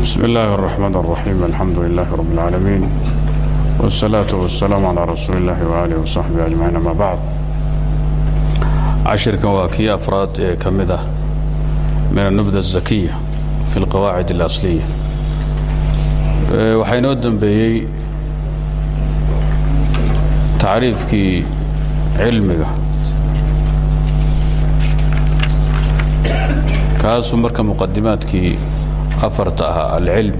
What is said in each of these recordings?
بسم الله الرحمن الرحيم الحمد لله رب العالمين والصلاة والسلام على رسول الله وآله وصحبه أجمعين أما بعد cashirkan waa kii afraad ee ka mid ah min النubda الزakiya fi اlqawaacid الأصliya waxaa inoo dembeeyey tacriifkii cilmiga kaasuu marka muqadimaadkii afarta ahaa alcilm.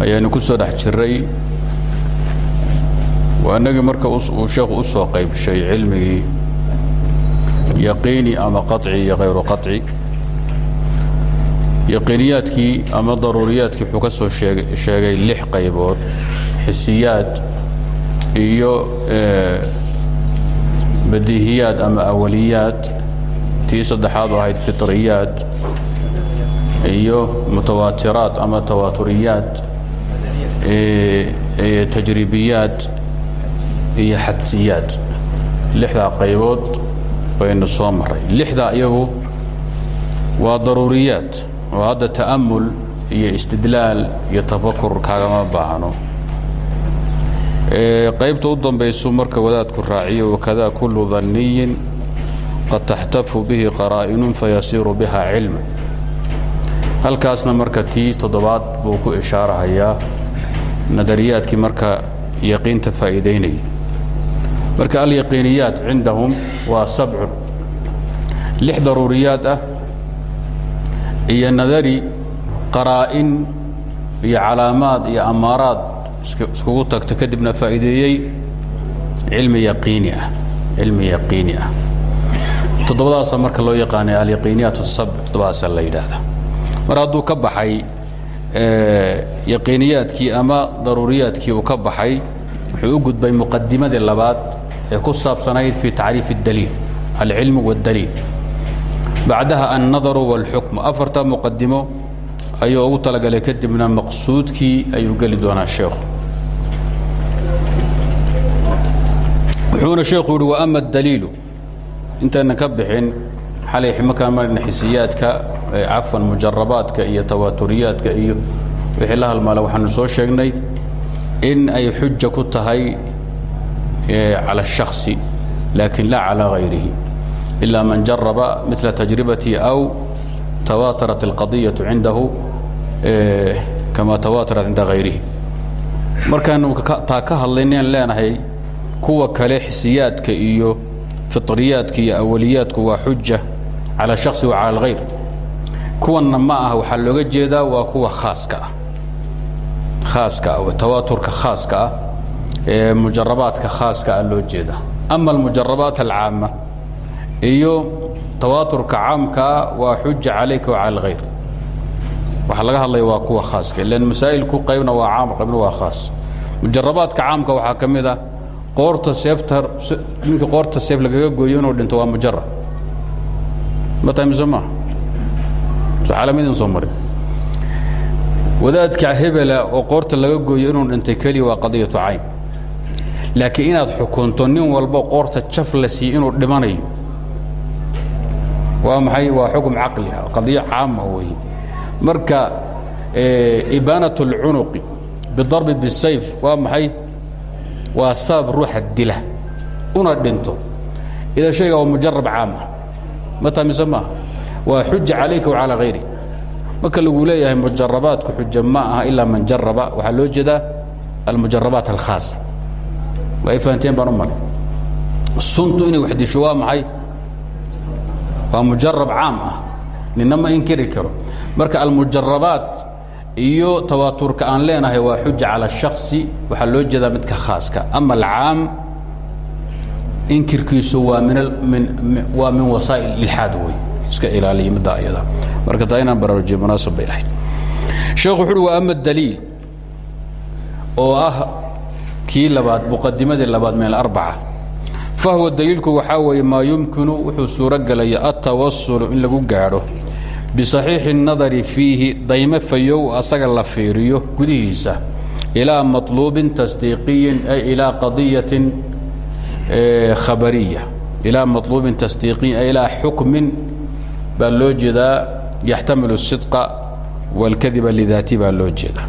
Ayaanu ku soo dhex jiray waa marka uu sheekhu u soo qaybshay cilmigii yaqiini ama qaطci iyo hayru qaطci yaqiiniyaadkii ama daruuriyaadkii wuxuu ka soo sheegay lix qaybood. Xisiyaad iyo badiihiyaad ama awaliyaad. Tii saddexaad u ahayd fitriyaad iyo mutawaatiraad ama tawaaturiyaad tajribiyaad iyo xadsiyaad lixdaa qaybood baynu soo maray lixdaa iyagu waa daruuriyaad oo hadda ta'amul iyo istidlaal iyo tafakur kaagama baahno. Qaybta u dambaysu marka wadaadku raaciyo wakada kullu danniyin qad taxtafu bihi qaraa'inun fayasiiru biha cilma halkaasna marka tii toddobaad buu ku ishaarahayaa nadariyaadkii marka yaqiinta faa'iidaynaya marka alyaqiiniyaat cindahum waa sabcun lix daruuriyaad ah iyo nadari qaraa'in iyo calaamaad iyo amaaraad iskugu tagta kadibna faa'iideeyey cilmi yaqiini ah cilmi yaqiini ah. Toddobadaasa marka loo yaqaanay alyaqiiniyaat asabc toddobadaasa la yidhaahda mar hadduu ka baxay yaqiiniyaadkii ama daruuriyaadkii uu ka baxay wuxuu u gudbay muqadimadii labaad ee ku saabsanayd fi tacriif اdaliil alcilmu wاdaliil bacdaha annadaru wاlxukmu afarta muqadimo ayuu ugu talagalay kadibna maqsuudkii ayuu geli doonaa sheekhu wuxuuna sheekhu yihi waama اdaliilu intaynan ka bixin xalay markaan marayna xisiyaadka cafwan mujarabaadka iyo tawaaturiyaadka iyo wixii la halmaala waxaanu soo sheegnay in ay xuja ku tahay calى الشhaخص lakin la calى غayrihi إila man jaraba mila تajribatii أw tawatarat الqaضiyaة cindahu kama tawatarat cinda غayrihi markaanu taa ka hadlaynayn leenahay kuwa kale xisiyaadka iyo fiطriyaadka iyo awaliyaadku waa xuja calى الشhaخص wa calى الغayr kuwanna ma ah waxaa looga jeedaa waa kuwa khaaska ah khaaska ah tawaaturka khaaska ah ee mujarabaadka khaaska ah loo jeeda ama almujarabaat alcaama iyo tawaaturka caamkaa waa xuja calayka wa cala alghayr waxaa laga hadlaya waa kuwa khaaska ilan masaa'ilku qaybna waa caam qaybna waa khaas mujarabaadka caamka waxaa ka mid ah qoorta seefta ninka qoorta seef lagaga gooyo inuu dhinto waa mujarab ma tahay mise maaha caalamidin soo marin wadaadka hebela oo qoorta laga gooyo inuu dhintay keliya waa qadiyatu cayn. Laakiin inaad xukunto nin walbo qoorta jaf la siiy inuu dhimanayo waa maxay? Waa xukm caqli ah qadiyo caama wey marka ibaanat اlcunuqi bidarbi bisayf waa maxay? Waa sabab ruuxa dila. Una dhinto. Ida shayga waa mujarab caama mataa mise maaha waa xuja wa calaa hayri marka lagu leeyahay mujarabaadku xujo ma aha ilaa man jaraba waxaa loo jeedaa almujarabaat alkhaasa. Waa ay fahanteen baan u suntu inay wax disho maxay? Waa mujarab caam ah. Inkiri karo. Marka almujarabaat iyo tawaaturka aan leenahay waa xuja cala shaksi waxaa loo jeedaa midka khaaska. Ama alcaam inkirkiisu waa min waa min wasaa'il ilxaad wey iska ilaaliya midda ayada marka taa inaan baraarujiyo munaasab bay ahayd sheekhu wuxu uhi wa ama daliil oo ah kii labaad muqadimadii labaad min alarbaca fahuwa daliilku waxaa weeye maa yumkinu wuxuu suuro gelaya altawasulu in lagu gaadho bisaxiixi الnadari fiihi daymo fayow asaga la fiiriyo gudihiisa ilaa maطluubin tasdiiqiyin ay ilaa qadiyatin khabariya ilaa maطluubin tasdiiqiyin ay ilaa xukmin baa loo jeedaa yaxtamilu الsidqa wاlkadiba lidaati baa loo jeeda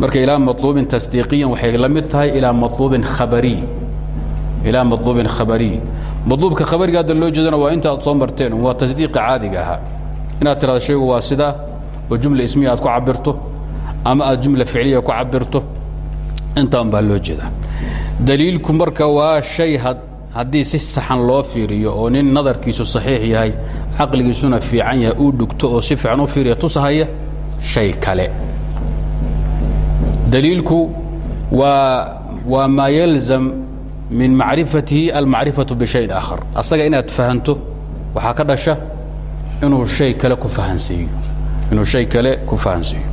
marka ilaa maطluubin tasdiiqiyan waxay la mid tahay ilaa maطluubin khabariy ilaa maطluubin khabariy maطluubka khabariga hadda loo jeedana waa inta aad soo marteen waa tasdiiqa caadiga ahaa inaad tirahdo shaygu waa sidaa oo jumla ismiya aad ku cabirto ama aad jumla ficliya ku cabirto intaan baa loo jeedaa daliilku marka waa shay haddii si saxan loo fiiriyo oo nin nadarkiisu saxiix yahay caqligiisuna fiican yahay uu dhugto oo si fiican u fiiriya tusahaya shay kale. Daliilku waa waa maa yalzam min macrifatihi almacrifatu bishayin aakhar. Asaga inaad fahanto waxaa ka dhasha inuu hay kale ku fahansiiyo inuu shay kale ku fahansiiyo.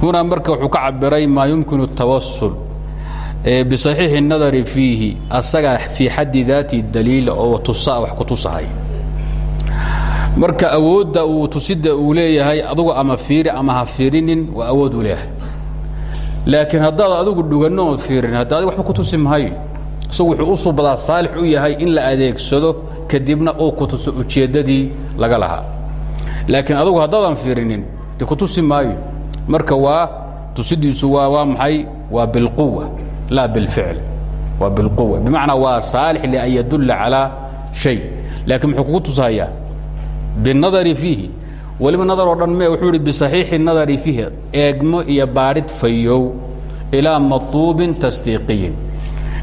Hunaa marka wuxuu ka cabiray maa yumkinu اtawasul bisaxiixi nadari fiihi asagaa fii xaddi daati daliila oo tusaa wax ku tusahay. Marka awoodda uu tusida uu leeyahay adugu ama fiiri ama ha fiirinin waa awood u leeyahay. Laakiin haddaad adigu dhuganno ood fiirin hadda adig waba ku tusi mahayo isagu wuxuu u subadaa saalix u yahay in la adeegsado kadibna uu ku tuso ujeeddadii laga lahaa. Laakiin adugu haddaadan fiirinin de ku tusi maayo. Marka waa tusidiisu waa waa maxay? Waa bilquwa laa bilficl waa bilquwa bimacnaa waa saalix lian yadulla calaa shay laakiin muxuu kugu tusahayaa biاnadari fiihi weliba nadar oo dhan me wuxuu ihi bisaxiixi nadari fiihi eegmo iyo baadhid fayow ilaa maطluubin tasdiiqiyin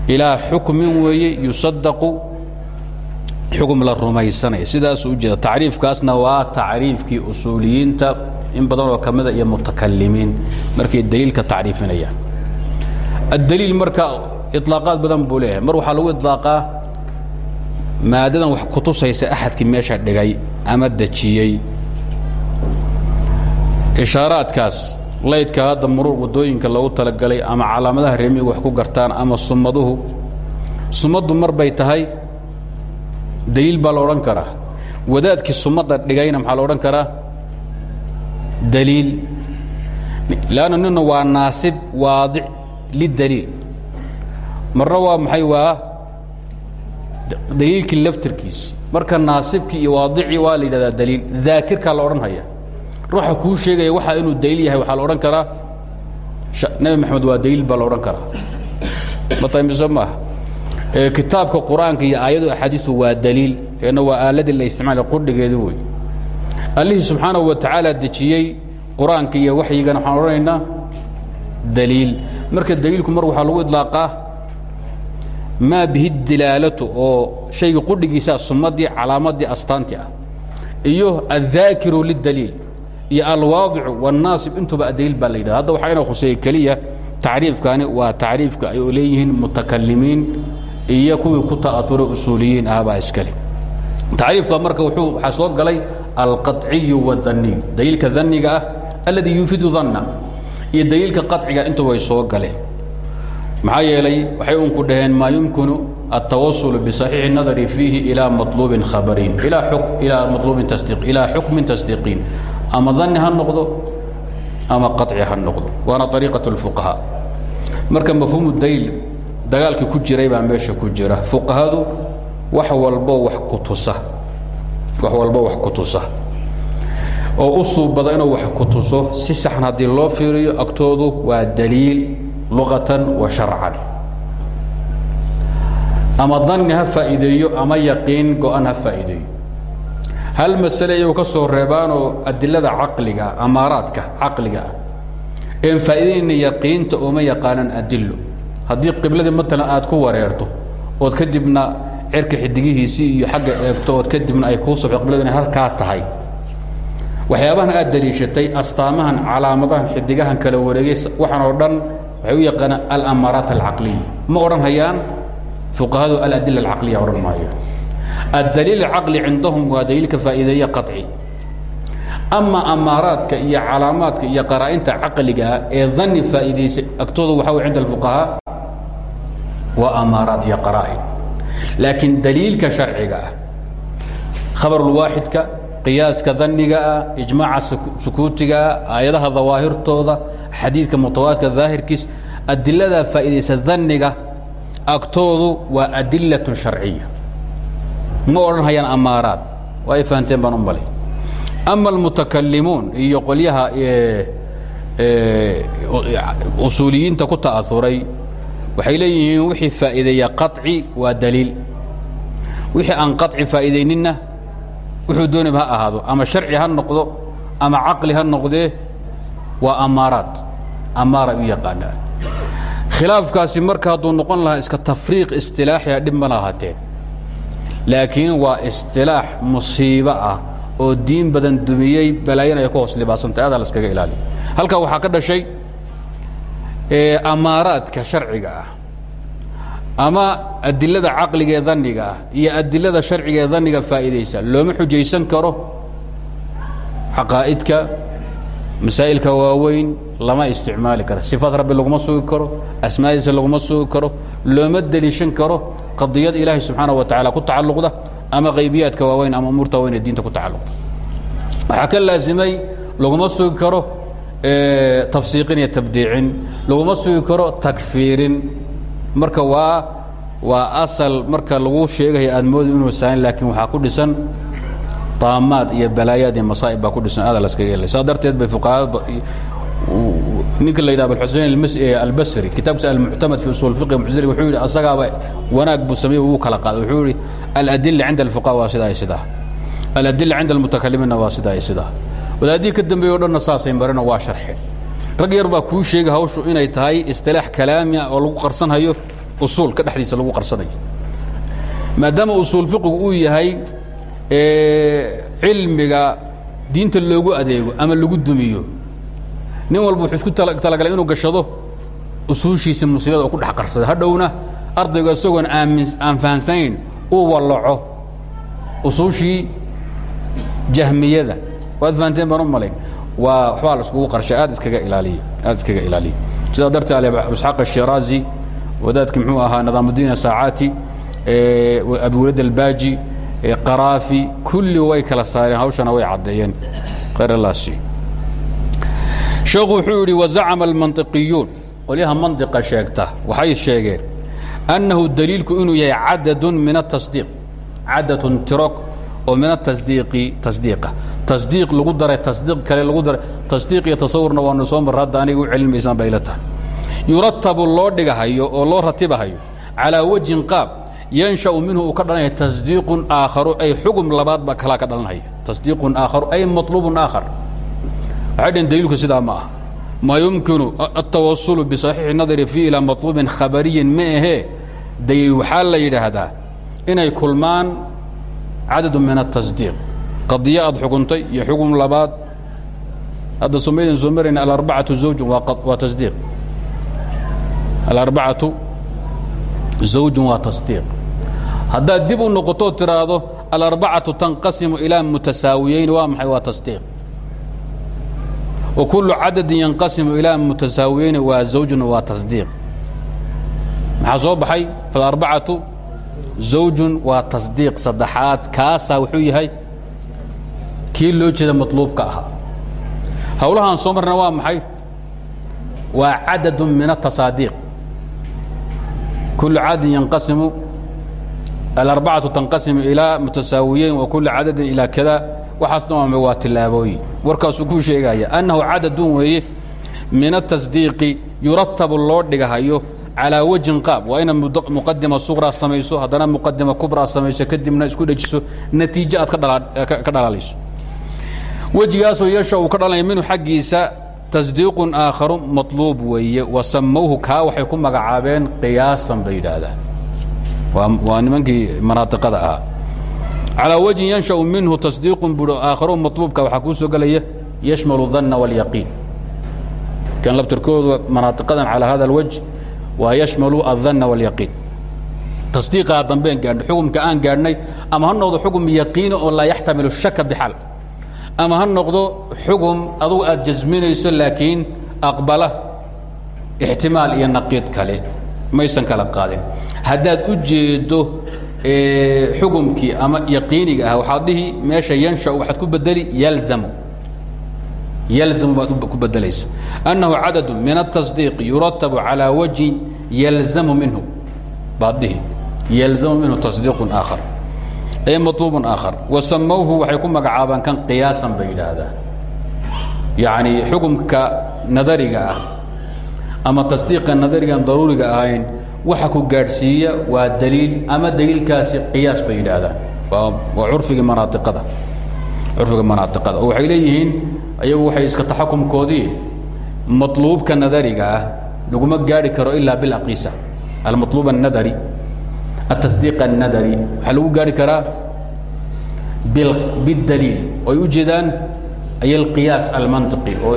ilaa xukmin weeye yusadaqu xukm la rumaysanaya sidaasuu u jeeda tacriifkaasna waa tacriifkii usuuliyiinta. in badan oo ka mida iyo mutakalimiin markay daliilka tacriifinayaan addaliil marka iطlaaqaad badan buu leeyahay mar waxaa lagu iطlaaqaa maadadan wax kutusaysa axadkii meesha dhigay ama dejiyey ishaaraadkaas laydka hadda muruur waddooyinka loogu talagalay ama calaamadaha reemigu wax ku gartaan ama sumaduhu sumaddu mar bay tahay daliil baa la odhan karaa wadaadkii sumadda dhigayna maxaa la odhan karaa daliil leanna nina waa naasib waadic lidaliil marna waa maxay waa daliilkii laftirkiisi marka naasibkii iyo waadicii waa la yidhahdaa daliil daakirkaa la odhan haya ruuxa kuu sheegaya waxa inuu daliil yahay waxaa la odhan karaa nebi maxamed waa daliil baa la odhan karaa matamiso maaha kitaabka qur'aanka iyo aayadu axaadiiu waa daliil eena waa aaladii la isticmaala qudhigeedi wey allihii subxaanahu wa tacaala dejiyey qur'aanka iyo waxyigana waxaan odhanaynaa daliil marka daliilku mar waxaa lagu idlaaqaa maa bihi dilaalatu oo shayga qudhigiisaa sumadii calaamadii astaanti ah iyo aلdaakiru lidaliil iyo alwaadicu wاnaasib intuba daliil baa la yidhahda hadda waxaa ina khuseeye keliya tacriifkani waa tacriifka ay leeyihiin mutakalimiin iyo kuwii ku ta'auray usuuliyiin ahbaa iskale tacriifka marka wuxuu waxaa soo galay alqaطciyu wاdaniy daliilka daniga ah alladii yufidu danna iyo daliilka qaطciga intu way soo galeen maxaa yeelay waxay unku dhaheen maa yumkinu التwaصل بصحيiح النظر فيiه إلى مطلوب خبرين إلى مطلوب تصديق إلى حكم تصديقين ama ظن ha نoqdo ama قaطci ha noqdo waana طريقة الفقهاء marka مفهوم الdayl dagaalkii ku jiray baa meesha ku jira فuqahadu wax walbo wax ku tusa wax walbo wax ku tusa oo u suubada inuu wax ku tuso si saxan haddii loo fiiriyo agtoodu waa daliil luqatan wa sharcan. Ama danni ha faa'iideeyo ama yaqiin go-an ha faa'iideeyo. Hal masale iyagu ka soo reebaanoo adilada caqliga amaaraadka caqligaa ah. een faa'iidayna yaqiinta ooma yaqaanaan adillo. Haddii qibladii matalan aad ku wareerto ood kadibna cerka xidigihiisii iyo xagga eegto ood kadibna ay kuu subxo qibladu inay halkaa tahay waxyaabahan aad daliishatay astaamahan calaamadahan xidigahan kala wareegay waxaan oo dhan waxay u yaqaanaan alamaaraat alcaqliya ma odhan hayaan? Fuqahadu aladila alcaqliya odhan maayo. Addaliil alcaqli cindahum waa daliilka faa'iideeye qaطci ama amaaraadka iyo calaamaadka iyo qaraa'inta caqliga ah ee dani faa'iidaysa agtooda waxa way cinda alfuqahaa waa amaaraad iyo qaraa'in. Laakiin daliilka sharciga ah khabarulwaaxidka qiyaaska daniga ah ijmaaca sukuutigaa ah, aayadaha dawaahirtooda xadiidka mutawaatka daahirkiis adiladaa faa'idaysa daniga agtoodu waa adilatun sharciya. Ma odhan hayaan waa ay fahamteen baan u ama almutakalimuun iyo qolyaha usuuliyiinta ku ta'auray waxay leeyihiin wixii faa'iideeya qaطci waa daliil. Wixii aan qaطci faa'iidayninna wuxuu doonayba ha ahaado. Ama sharci ha noqdo ama caqli ha noqdee waa amaaraad. Amaaray u yaqaanaa. Khilaafkaasi marka hadduu noqon lahaa iska tafriiq istilaaxiya dhib ma lahaateen. Laakiin waa istilaax musiibo ah oo diin badan dumiyey balaayana ay ku hoos libaasantay adaa la iskaga ilaaliya halkaa waxaa ka dhashay amaaraadka sharciga ah ama adilada caqliga ee dhanniga ah iyo adilada sharciga ee dhanniga faa'iidaysa looma xujaysan karo. Caqaa'idka masaa'ilka waaweyn lama isticmaali karo. Sifaad rabbi laguma sugi karo asmaadiisa laguma sugi karo looma deliishan karo qadiyad ilaahay subxaana wa tacala ku tacalluqda ama qaybiyaadka waaweyn ama umuurta waaweyn ee diinta ku tacalluqda. Waxaa ka laasimay laguma sugi karo tafsiiqin iyo tabdiicin laguma sugi karo takfiirin marka waa waa asal marka lagu sheegayo aad moodi inuu saanin laakiin waxaa ku dhisan taamaad iyo balaayaad iyo masaa'ib baa ku dhisan aada la iskaga helay saa darteed bay fuqahaada ninka la yidhaha abulxusein albasri kitaabkiisa almuctamad fi usul fiqi muctazili wuxuu yidhi asagaaba wanaag buu sameeyey wuu kala qaaday. Wuxuu yidhi aladilla cinda alfuqaha waa sidaa iyo sidaa. Aladilla cinda almutakalimiinna waa sidaa iyo sidaa. Wadaadihii ka dambeeye o dhanna saasay marino waa sharxeen rag yar baa kuu sheega hawshu inay tahay istilaax kalaami ah oo lagu qarsanhayo usuulka dhexdiisa lagu qarsanayo. Maadaama usuul fiqigu uu yahay cilmiga diinta loogu adeego ama lagu dumiyo nin walba wuxuu isku talagalay inuu gashado usuushiisa musiibada oo ku dhex qarsada hadhowna ardaygu isagoon aamin aan fahansanayn uu wallaco usuushii jahmiyada. Waad fahanteen baan u malayn waa waxbaa la iskugu qarshay aad iskaga ilaaliya aad iskaga ilaaliya sidaa darteed ale isxaaq ashiraazi wadaadki muxuu ahaa nidaamudiin saacaati abiwalad albaaji qaraafi kulli way kala saareen hawshana way caddeeyeen. Khayr allah siiyo sheekhu wuxuu yidhi wazacama almanطiqiyuun qolyaha manطiqa sheegta waxay sheegeen annahu daliilku inuu yahay cadadun min atasdiiq cadadun tiro oo min atasdiiqi tasdiiqa tasdiiq lagu daray tasdiiq kale lagu daray. Tasdiiq iyo tasawurna waanu soo marra hadda aniga u celin maysaan bay ila tahay. Yuratabu loo dhigahayo oo loo ratibahayo calaa wajhin qaab yanshau minhu ka dhalanaya tasdiiqun aakharu ay xugum labaad baa kalaa ka dhalanhaya tasdiiqun aakharu ay maطluubun aakhar. Waxay dhaheen daliilku sidaa ma ah maa yumkinu altawasulu bisaxiixi nadari fii ilaa maطluubin khabariyin ma ahee. Daliil waxaa la yidhaahdaa inay kulmaan cadadu min atasdiiq qadiyo aad xukuntay iyo xugum labaad. Hadda somaydan soo marayna alarbacatu zawjun waa tasdiiq. Alarbacatu zawjun waa tasdiiq. Haddaad dib u noqotoo tiraahdo alarbacatu tanqasimu ilaa mutasaawiyeyn waa maxay? Waa tasdiiq. Wa kullu cadadin yanqasimu ilaa mutasaawiyeyn waa zawjun waa tasdiiq. Maxaa soo baxay? Falarbacatu zawjun waa tasdiiq saddexaad. Kaasaa wuxuu yahay kii loo jeeda maطluubka ahaa. Hawlahaan soo marna waa maxay? Waa cadadu min atasaadiiq kul cadadin yanqasimu alarbacatu tanqasimu ilaa mutasaawiyeyn wa kula cadadin ilaa kada. Waxaas dhamame waa tilaabooyin warkaasuu kuu sheegaya annahu cadadun weeye min atasdiiqi yuratabu loo dhigahayo calaa wajhin qaab. Waa inaad muqadima suqraa samayso haddana muqadima kubraa samayso kadibna isku dhejiso natiijo aad ka dhalaalayso wejigaasoo yeesha uu ka dhalanaya minhu xaggiisa tasdiiqun aakharu maطluub weeye wa samowhu kaa waxay ku magacaabeen qiyaasan bay yidhaahdaan waa nimankii manaaiqada ahaa calaa wajhin yanshau minhu tasdiiqun bui aakharu maطluubka waxaa kuu soo gelaya yashmalu danna wاlyaqiin kan labtirkooda manaaiqadan calaa hada اlwajh waa yashmalu aلdanna wاlyaqiin tasdiiqaa dambeen gaadhnay xukumka aan gaadhnay ama ha noqdo xukm yaqiini oo laa yaxtamilu shaka bixal ama ha noqdo xugum adugu aad jasminayso laakiin aqbala ixtimaal iyo naqiid kale. Maysan kala qaadin. Haddaad u jeedo xugumkii ama yaqiiniga ah waxaad dhihi meesha yanshau waxaad ku bedeli yalzamu. Yalzamu baad ku bedelaysa. Annahu cadadu min aلtasdiiq yuratabu calىa wajhi yalzamu minhu. Baad dhihi yalzamu minhu ee maluub aaar wasamowhu waxay ku magacaabaan kan qiyaasan bay yidhaahdaan yacni nadariga ah ama tasdiiqa nadarigaan daruuriga ahayn waxa ku gaadhsiiya waa daliil ama daliilkaasi qiyaas bay yidhaahdaan. Waa curfigii manaaiada curfiga oo waxay leeyihiin iyagu waxay iska taxakumkoodii matluubka nadariga ah laguma gaadhi karo ilaa bilaqisa almatluub annadari التصديق الندري waxaa lagu gaari karaa bالdليل oy u jeedaan ay القياaس المنطقي oo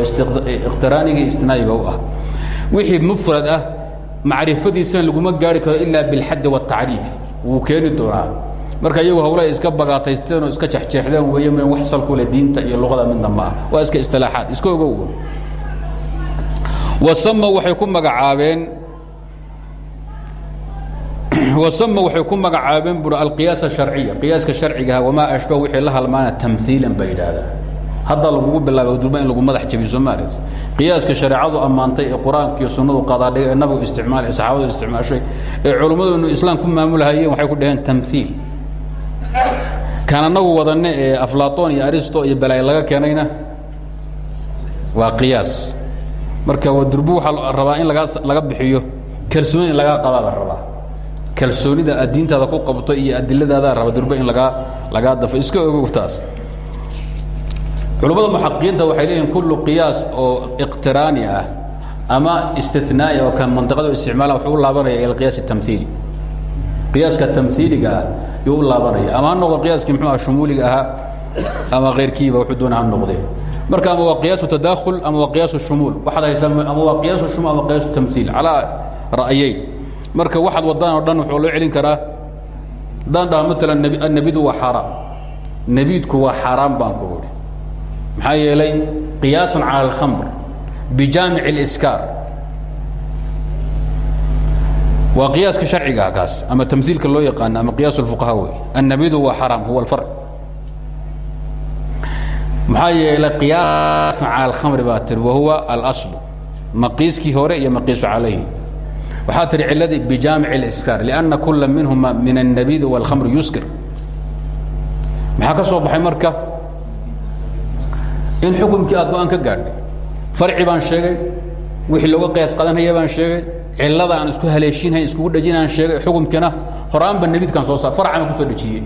اqtiraaniga istinaayiga u ah wixii mfrad ah macrifadiisana laguma gaari karo ilaa bاlxad والتacriif wuu keeni doonaa marka iyagu hawlahay iska bagaataysteen oo iska jexjeexdeen weeye m wax salkule diinta iyo luqada midna ma ah waa iska isilaaxaad iska ogow wasama waxay ku magacaabeen wasama waxay ku magacaabeen bui alqiyaas الsharciya qiyaaska sharcigaha wamaa ashbah wixii la halmaana tamhiilan bay yidhaahdaan. Hadda lagugu bilaabay durba in lagu madax jabiyo soomaalia qiyaaska shareecadu ammaantay ee qur'aankiiyo sunnadu qadaadhigay ee nabigu isticmaalay ee saxaabadu isticmaashay ee culimmadunu islaam ku maamulhayeen waxay ku dhaheen tamhiil kan anagu wadanne ee aflaton iyo aristo iyo balaayo laga keenayna waa qiyaas. Marka waa durbu waxaa rabaa in lagaa laga bixiyo kalsooni in lagaa qabaa la rabaa kalsoonida aad diintaada ku qabto iyo adiladaada raba durba in lagaa lagaa dafo. Iska ogow taas culummada muxaqiqiinta waxay leeyihiin kullu qiyaas oo iqtiraani ah ama istinaai oo kan mantiqada isticmaala wuxuu u laabanaya ila qiyaas tamhiili qiyaaska tamhiiliga ah yuu u laabanaya. Ama ha noqdo qiyaaskii muxuu ah shumuuliga ahaa ama keyrkiiba wuxuu doona ha noqdee. Marka ama waa qiyaasu tadaakhul ama waa qiyaasu shumuul. Waxaad haysaa ama waa qiyaasu shumuul ama qiyaasu tamhiil calaa ra'yayn marka waxaad wadaan oo dhan wuxuu loo celin karaa. Haddaan dhaha maalan nebi annebidu waa xaaraam nebiidku waa xaaraam baan ku idhi maxaa yeelay qiyaasan cala alkhamr bijaamic اliskaar waa qiyaaska sharcigaah kaas ama tamhiilka loo yaqaano ama qiyaas اlfuqaha wey annebidu waa xaraam huwa alfarc maxaa yeelay qiyaasan cala alkhamri baa tiri wahuwa alaslu. Maqiiskii hore iyo maqiisu calayhi waxaa tihi ciladii bijaamic اliskaar lianna kula minhuma min الnabidi wاlkhamri yuskir maxaa ka soo baxay marka in xukumkii aad go-aan ka gaadhay farci baan sheegay wixii looga qiyaas qadanhaya baan sheegay cilada aan isku haleeshinhayn iskugu dhajinaan sheegay xukumkiina horaanba nebidkan soo saar farcana kusoo dhejiyey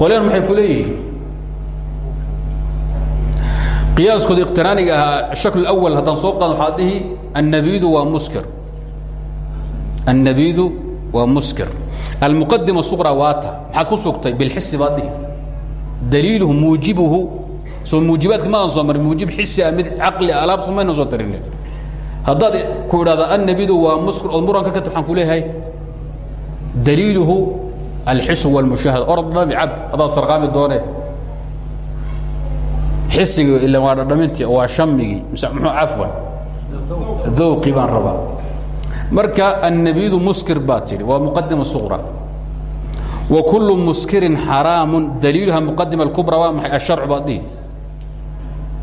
qolyan maxay ku leeyihiin qiyaaskooda iqtiraaniga ahaa shakl awal haddaan soo qaado waxaad dhihi annabidu waa muskir annabidu waa muskir almuqadima suqra waata maxaad ku sugtay bilxisi baad dhihi daliiluhu muujibuhu soo muujibaadka maadan soo marin muujib xisi ah mid alaab soo maynan soo tirinin haddaad ku idhahda annabidu waa muskir ood muranka ka waxaan ku leeyahay daliiluhu alxisu walmushaahada orod dhami cab adaad sarqaami doone xisiga ila waa dhadhamintii waa shamigii muxuu cafwan dowqi baan rabaa. Marka annabidu muskir tidhi waa muqadima suqra. Wa kullu muskirin xaraamun. Daliiluha muqadima alkubra waa maxay? Asharcu baad dhihi.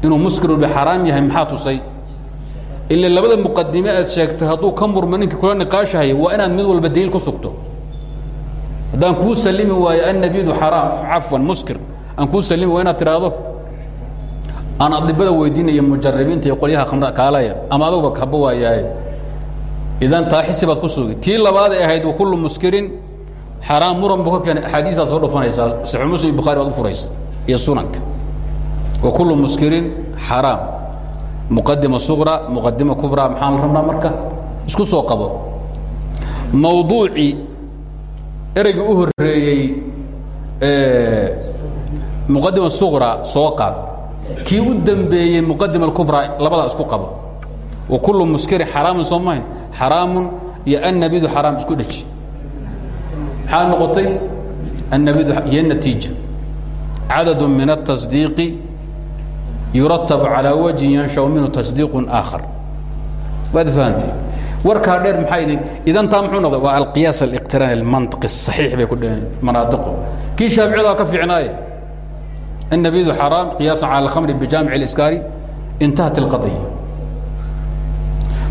Inuu muskir walba xaraam yahay maxaa tusay? Ila labada muqadime aad sheegtay hadduu ka ninkii kula niqaashahaya waa inaad mid walba daliil ku sugto. Haddaan kuu salimi waayo annabidu xaraam. Cafwan muskir. Aan kuu salimi waa inaad tidhaahdo aan adibada weydiinaya mujaribiinta iyo qolyaha khamra kaalaya ama aduguba kaba waayahay idan taa xisi baad ku sugi. Tii labaaday ahayd wa kullu muskirin xaraam muran buu ka keenay. Axaadiistaad soo dhufanaysaa saxu muslim bukhaari baad u furaysa iyo sunanka. Wa kullu muskirin xaraam. Muqadima suqra muqadima kubra maxaan la rabnaa marka? Isku soo qabo. Mawduucii ereygii u horeeyey muqadima suqra soo qaad kii u dambeeyey muqadima alkubra labadaa isku qabo wa kullu muskirin xaraamun soo mahayn xaraamun iyo annabidu xaraam isku dheji maxaa noqotay annabidu iyo natiija cadad min التصdiiqi yuratab calى wajhin yanshaw minhu tasdiiq aakhar waad fahamtay warkaa dheer maxaa idin idan taa muxuu noqday waa alqiyaas aliqtiraan almantiq الصaxiix bay ku dhaheen manaadiqu kii shaaficida ka fiicnaaye النبيd حرام قياaسa على الخمر بجامع الإسكاaر انتهت القضية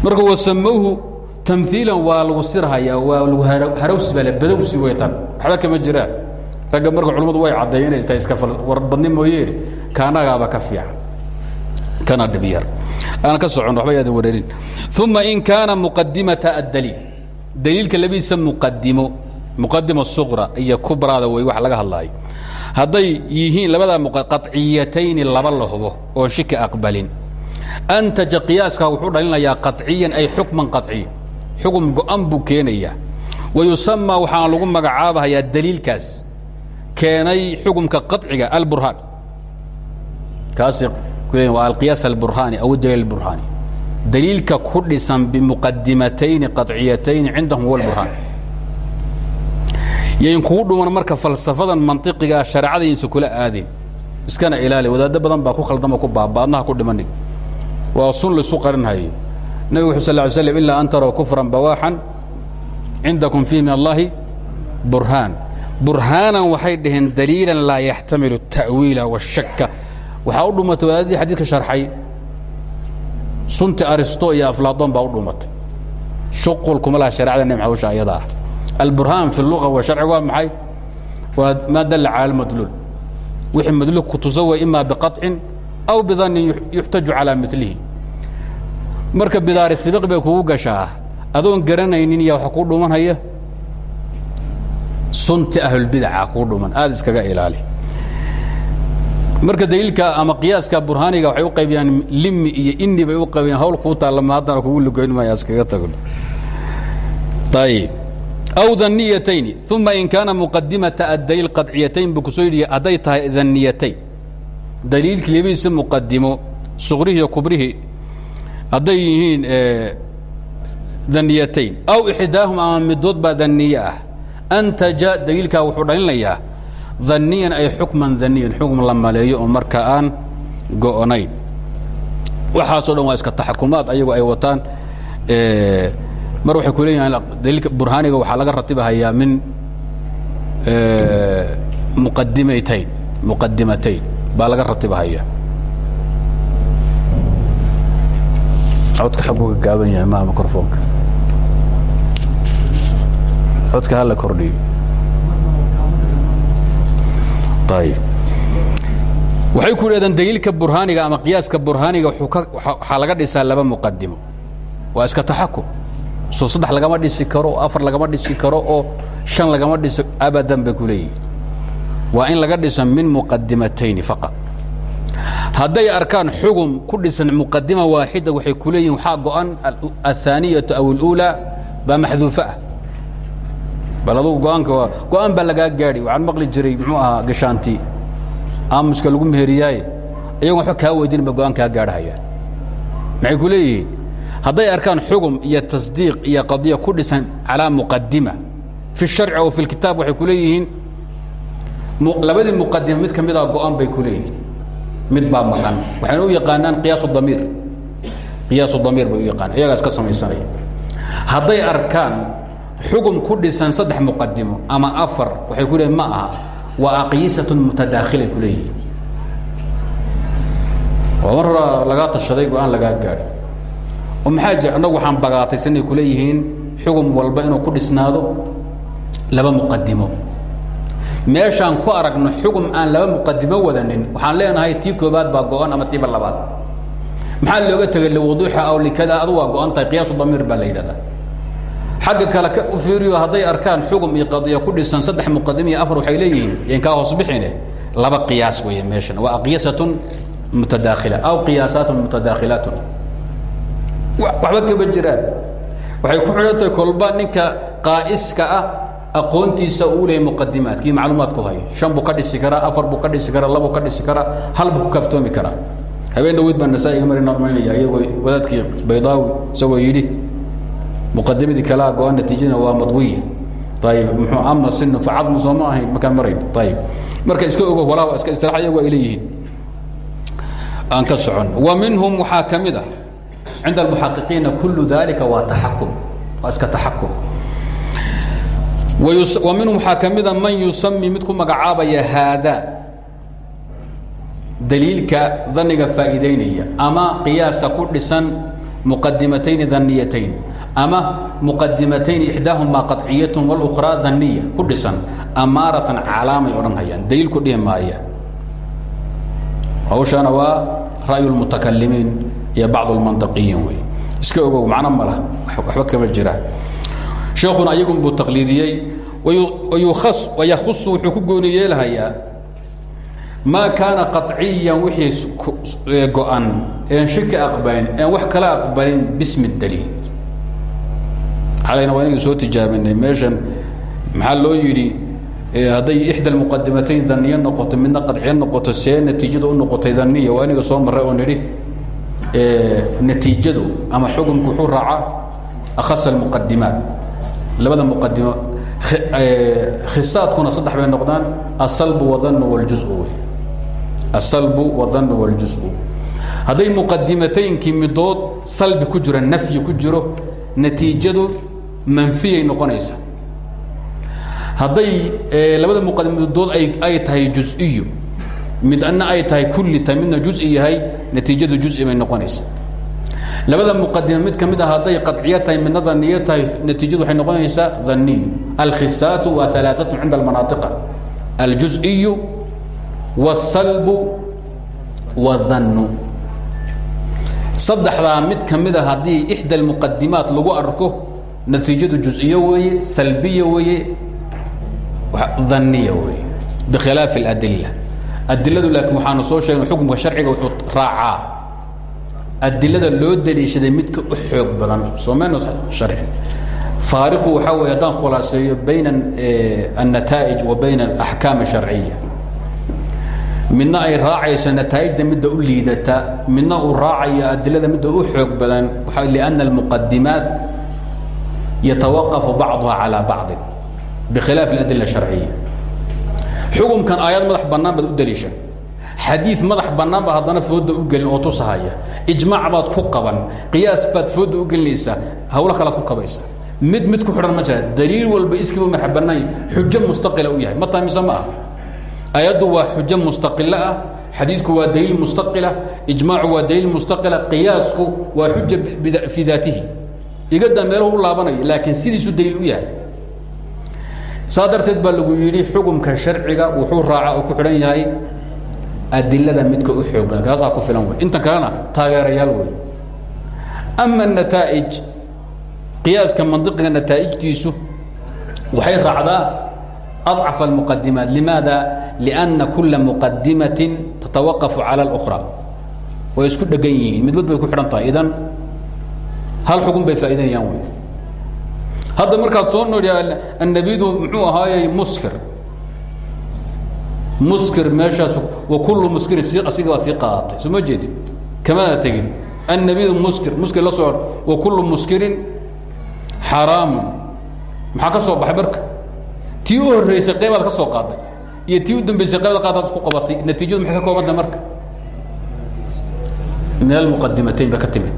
marka وسموه تمثيiلا waa lagu sirhaya waa lgu harawsi baa badowsi weytan waxba kama jiraan ragga marka culamadu way caddeeyen inay tahay iska warbadni mooyeene kaanagaaba ka fiican kana dhibyar aan ka socon waxba yaada wareerin uma in kaana muqadimata addaliil daliilka labadiisa muqadimo muqadima suqra iyo kubraada wey wax laga hadlaayo hadday yihiin labadaa qaciyatayni laba la hubo oon shiki aqbalin. Antaja qiyaaska wuxuu dhalinayaa qaciyan ay xukman qaciya xukun go'an buu keenayaa. Wayusama waxaana lagu magacaabahayaa daliilkaas keenay xukumka qaciga alburhaan. Kaasi waa alqiyaas alburhaani aw daliil alburhaani. Daliilka ku dhisan bimuqadimatayni qaciyatayni cindahum huwa alburhaan yoyn kugu dhuman marka falsafadan maniqigaa shareecadaysa kula aadin. Iskana ilaali wadaaddo badan baa ku khaldamo ku baaba ku dhimanin waa sun laisu qarinhayo. Nabigu wuxu sal ly slm ilaa an taraw kufran bawaaxan cindakum fiih min allahi burhaan. Burhaanan waxay dhaheen daliilan laa yaxtamilu ta'wiila washakka waxaa u dhumatay wadaadadii xadiidka sharxay sunti aristo iyo aflaadoon baa u dhumatay shuqul kuma laha shareecada neb maxausha alburhaan fi اluga wa sharci waa maxay waa maa dalla cala almadluul wixii madluul ku tusa way ima biqaطcin aw bidannin yuxtaju calaa milihi marka bidaari sibiq bay kugu gashaa adoon garanaynin iya waxa kuu dhumanhaya sunti ahlulbidaca kuu dhuman aada iskaga ilaali marka daliilka ama qiyaaska burhaaniga waxay u qaybiyaan limi iyo ini bay u qaybiyaan hawl kuu taallama haddana kugu lugoyn maya iskaga tagno ayib aw dhaniyatayni uma in kaana muqadimata addaliil qadciyatayn buu ku soo yidhi hadday tahay dhaniyatayn daliilkii labadiisa muqadimo suqrihii iyo kubrihii hadday yihiin dhaniyatayn aw ixdaahum ama midood baa dhaniye ah. Antaja daliilkaa wuxuu dhalinayaa dhaniyan ay xukman dhaniyan xukm la maleeyo oo marka aan go'nayn waxaasoo dhan waa iska taxakumaad ayagu ay wataan mar waxay ku leeyihiin daliilka burhaaniga waxaa laga ratibahayaa min muqadimatayn muqadimatayn baa laga ratibahayaa. Codka xaguu ka gaaban yahay maha microfoonka codka hala kordhiyo. Ayib waxay ku yidhahdeen daliilka burhaaniga ama qiyaaska burhaaniga waxaa laga dhisaa laba muqadimo waa iska taxakum soo saddex lagama dhisi karo oo afar lagama dhisi karo oo shan lagama dhiso abadan bay ku leeyihiin waa in laga dhisa min muqadimatayni faqad hadday arkaan xugum ku dhisan muqadima waaxida waxay ku leeyihiin waxaa go'an aلthaaniyatu aw اluulaa baa maxduufo ah. Bal adugu go'aanka go'aan baa lagaa gaadhi. Waxaan maqli jiray muxuu ahaa gashaanti aamuska lagu meheriyaaye. Iyagon waxba kaa weydiin ba go'aan kaa gaadhahayaan. Maxay ku leeyihiin hadday arkaan xugum iyo tasdiiq iyo qadiya ku dhisan calaa muqadima fi اsharci oo fi اlkitaab waxay ku leeyihiin labadii muqadima mid ka midaa ah go-an bay ku leeyihiin. Mid baa maqan. Waxayna u yaqaanaan qiyaasu damiir. Qiyaasu damiir bay u yaqaanaan. Iyagaas ka samaysanaya. Hadday arkaan xugum ku dhisan saddex muqadimo ama afar waxay ku leeyihiin ma aha. Waa aqyiisatu mutadaakhilay ku leeyihiin. Waa mar hora lagaa tashaday go'aan lagaa gaadhay oo maxaa jira? Annagu waxaan bagaataysanay ku leeyihiin xugum walba inuu ku dhisnaado laba muqadimo meeshaan ku aragno xugum aan laba muqadimo wadanin waxaan leenahay tii koobaad baa go-an ama tiiba labaad maxaa looga tegay? Liwuduuxa aw likada adu waa go-an tahay qiyaasu damiir baa la yidhahdaa. Xagga kale ka u fiiriyo hadday arkaan xugum iyo qadiya ku dhisan saddex muqadim iyo afar waxay leeyihiin yan kaa hoos bixine laba qiyaas weeye meeshan. Waa aqyasatun mutadaakhila aw qiyaasaatun mutadaakhilaatun waxba kama jiraan. Waxay ku xidhan tahay kolba ninka qaa'iska ah aqoontiisa uu leeyahy muqadimaadkii macluumaadku hayo. Shan buu ka dhisi karaa afar buu ka dhisi karaa labuu ka dhisi karaa hal buu ku kaaftoomi karaa. Habeen dhaweyd baa nasaa-iga mari normaynaya iyagoo wadaadkii baydaawi isagoo yidhi muqadimadii kalaa go-an natiijadina waa madwiya ayib muxuu ama sinu facadmu soo ma ahayn? Markaan marayn. Ayib marka iska ogo walaa iska istilaaxa iyagu ay leeyihiin aan ka socon. Wa minhum waxaa ka mid ah cinda almuxaqiqiina kullu dalika waa taxakum waa iska taxakum wa minhum waxaa ka mida man yusami mid ku magacaabaya haada daliilka daniga faa'iidaynaya ama qiyaaska ku dhisan muqadimatayni daniyatayn ama muqadimatayni ixdaahumaa qaطciyatun wاlأkhraa daniya ku dhisan amaaratan calaamay odhan hayaan daliil ku dhihi maaya hawshana waa ra'yu lmutakalimiin iyo bacd lmantiqiyiin wey. Iska ogow macno ma waxba kama jiraan sheekuna ayagun buu taqliidiyey wayakhusu wuxuu ku gooni yeelhayaa maa kaana qaطciyan wixii go-an een shiki aqbalin een wax kala aqbalin bismi daliil. Xalayna waa inagii soo tijaabinay. Meeshan maxaa loo yidhi hadday ixda almuqadimatayn daniyo noqoto midna qadciyo noqoto see natiijadu u noqotay daniya waa inaga soo marray oo nidhi natiijadu ama xukunku wuxuu raacaa akhas almuqadimaat labada muqadimo khisaadkuna saddex bay noqdaan asalbu wadannu wاljuزu wey asalbu wadannu wاljuزu hadday muqadimataynkii midood salbi ku jiro nafyi ku jiro natiijadu manfiyay noqonaysa hadday labada muqadimadood ay tahay juز'iyo midna ay tahay kulli tahay midna juز'i yahay natiijadu juز'i bay noqonaysa labada muqadima mid ka mid ah hadday qaطciyo tahay midna daniyo tahay natiijadu waxay noqonaysaa daniy alkhisaatu waa alaaatu cinda almanaaطiqa aljuز'iyu wالsalbu wاdannu saddexdaa mid ka mida haddii ixda almuqadimaat lagu arko natiijadu juز'iyo weeye salbiya weeye daniya weeye bikhilaafi اladila adiladu laakiin waxaanu soo sheegna xukumka sharciga wuxuu raacaa. Adilada loo daliishaday midka u xoog badan soomeyna sharcin faariqu waxaa weeye haddaan khulaaseeyo bayna eh, annataa'ij wa bayna alaxkaam asharciya midna ay raacayso nataa'ijda midda u liidata midna uu raacaya adilada midda u xoog badan lianna almuqadimaat yatawaqafu bacduha calaa bacdin bikhilaaf aladila asharciya xukumkan aayad madax bannaan baad u daliishan xadii madax bannaan baad haddana fooda u gelin oo tusahaya. Ijmaac baad ku qaban qiyaas baad fooda u gelinaysaa hawlo kalaad ku kabaysa mid mid ku xidhan ma jira daliil walba iskiiba madax bannaan xujo mustaqila u yahay. Ma tahay mise ma ah ayaddu waa xujo mustaqilo ah xadiidku waa daliil mustaqila ijmaacu waa daliil mustaqila qiyaasku waa xuja fii daatihi. Igadaa meeluhu u laabanaya laakiin sidiisuu daliil u yahay saa darteed baa lagu yidhi xukumka sharciga wuxuu raaca ku xidhan yahay adilada midka u xoog kaasaa ku filan wey. Intan kalena taageerayaal wey. Ama nataa'ij qiyaaska mandiqiga nataa'ijtiisu waxay raacdaa adcaf almuqadimaat limaada? Lianna kula muqadimatin tatawaqafu cala اlأkhra way isku dhegan yihiin. Midmid bay ku xidhan tahay. Idan hal xukun bay faa'idanayaan wey hadda markaad soo noodhi annabidu muxuu ahaayey muskir. Muskir meeshaas wa kullu muskirin si asiga baad sii qaadatay soo ma jeedid kamana tegin? Annabidu muskir muskir la soo wa kullu muskirin xaraamun. Maxaa ka soo baxay marka tii u horreysay qaybaad ka soo qaaday iyo tii u dambeysay qaybaad qaadaad isku qabatay. Natiijadu maxay ka koobanta marka? Min almuqadimatayn ba ka timid.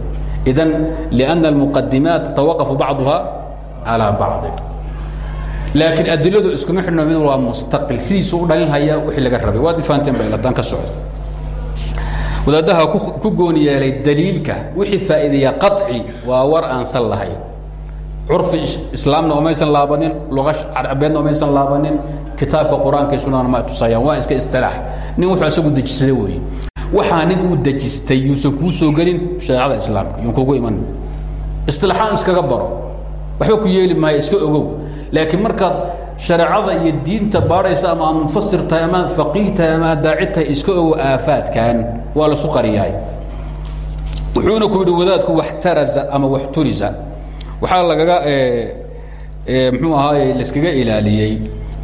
Idan lianna almuqadimaat tatawaqafu bacduha calىa bacdi laakiin adiladu iskuma xidhno mid waa mustaqil sidiisuu u dhalinhaya wixii laga rabay waad ifaanteen bailatan ka socda wadaaddaha ku gooni yeelay daliilka wixii faa'iideeya qaطci waa war aan sal lahayn curfi islaamna omaysan laabanin luqa carabeedna omaysan laabanin kitaabka qur'aanka iyo sunana ma tusaayaan waa iska istilaax nin wuxuu asagu dejisada weeye waxaa nin uu dejistay yuusan kuu soo gelin shareecada islaamka yuun kugu iman istilaaxaan iskaga baro waxba ku yeeli maayo iska ogow. Laakiin markaad shareecada iyo diinta baadhaysa ama aad munfasir tahay ama aad faqiih tahay ama aad daaci tahay iska ogow aafaadkan. Waa lasu qariyaay wuxuuna ku yidhi wadaadku waxtaraza ama waxturiza waxaa lagaga mxuu ahaaye laskaga ilaaliyey.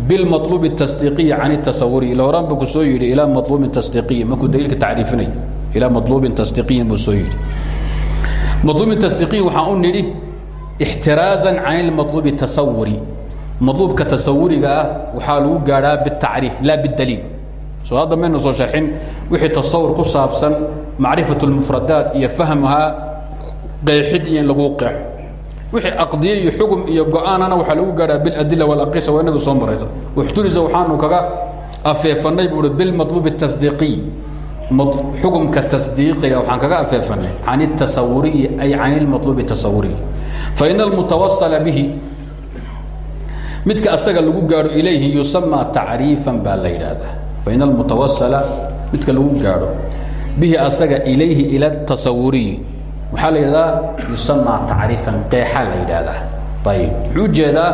Bilmaluubi tasdiiqiyi can اtasawuri ila horaan buu ku soo yidhi ilaa maluubin tasdiiqiyin markuu daliilka tacriifinay? Ilaa maluubin tasdiiqiyin buu soo yidhi. Maluubin tasdiiqiyin waxaan u nidhi اxtiraaزa can اlmaطluub الtasawuri maطluubka tasawuriga ah waxaa lagu gaadhaa bالtacriif la bاdaliil soo hadda maynu soo sharxin wixii tasawur ku saabsan macrifaة اlmufradaat iyo fahmhaa qeexid iyo in lagu qeexo wixii aqdiye iyo xugum iyo go-aanana waxaa lagu gaadhaa biاladila wاlaqisa waa inaga soo maraysa uxturisa waxaanu kaga afeefanay buu i bilmaطluub الtasdiiqiy xukumka tasdiiqiga waxaan kaga afeefanay can الtasawuriyi ay can اlmaطluub الtasawuriyi fain اlmutawasala bihi midka asaga lagu gaadho ilayhi yusamaa tacriifan baa la yidhaahdaa fain almutawasala midka lagu gaadho bihi asaga ilayhi ila tasawuriyi waxaa la yidhahdaa yusamaa tacriifan qeexa la yidhaahdaa ayib wuxuu ujeedaa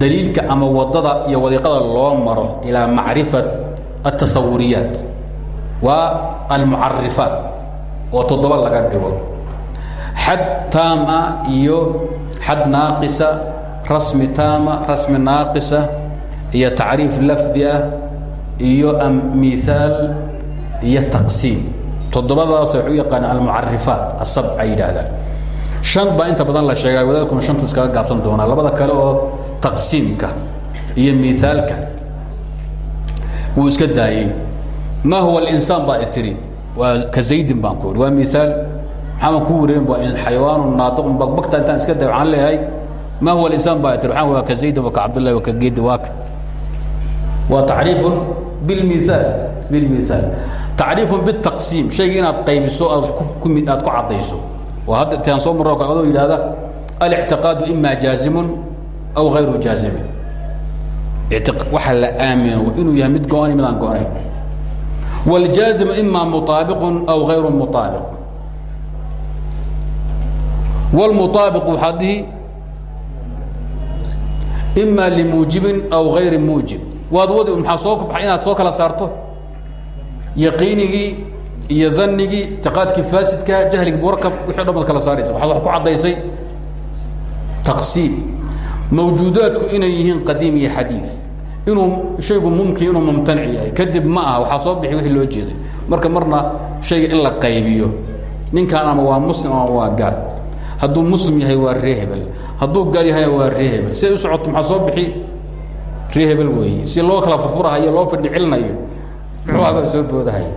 daliilka ama wadada iyo wadiiqada loo maro ilaa macrifat atasawuriyaat waa almucarifaat oo toddoba laga dhigo. Xad taam ah iyo xad naaqisa rasmi taama rasmi naaqisa iyo tacriif lafdi ah iyo miaal iyo taqsiim. Toddobadaas waxay u yaqaanaan almucarifaat asabc ay shan baa inta badan la sheegaa wadaadkuna shantu iskaga gaabsan doonaa. Labada kale oo taqsiimka iyo miaalka wuu iska daayey ma huwa alinsaan baa itiri waa ka zaydin baan ku waa miaal maxaaban ku wareerin ba xayawaanu naadiqun bagbagta intaan iska day waxaan leeyahay ma huwa alinsaan baa itiri waxaan waa ka zaydin waa ka cabdullahi waa ka geedi waa ka waa tacriifun bilmiaal bilmiaal tacriifun bitaqsiim shayga inaad qaybiso aad ku mid aad ku caddayso waa hadda kaan soo marro kale adoo yidhaahda alictiqaadu ima jaazimun aw hayru jaazimin waxa la aamino inuu yahay mid go-an mid aan go-nayn wاljaazim ima muطaabiqu aw غayru muطaabiq wاlmuطaabiq waxaa dihi ima limuujibin aw غayri muujib waad wadi maxaa soo baxay inaad soo kala saarto yaqiinigii iyo danigii ictiqaadkii faasidka jahligii murakab wixi o dhan baad kala saaraysa waxaad wax ku caddaysay taqsiim mawjuudaadku inay yihiin qadiim iyo xadiid inuu haygu mumkin inuu mumtanic yahay. Kadib ma aha waxaa soo bixi wii loo jeeday. Marka marna shayga in la qaybiyo ninkaan ama waa muslim ama waa gaal hadduu muslim yahay waa ree hebel. Hadduu gaal yahayna waa ree hebel. Siday u socoto maxaa soo bixi? Ree hebel weeye. Si loo kala furfurahayo loo fadhi celinayo muxuuha baa soo boodahaya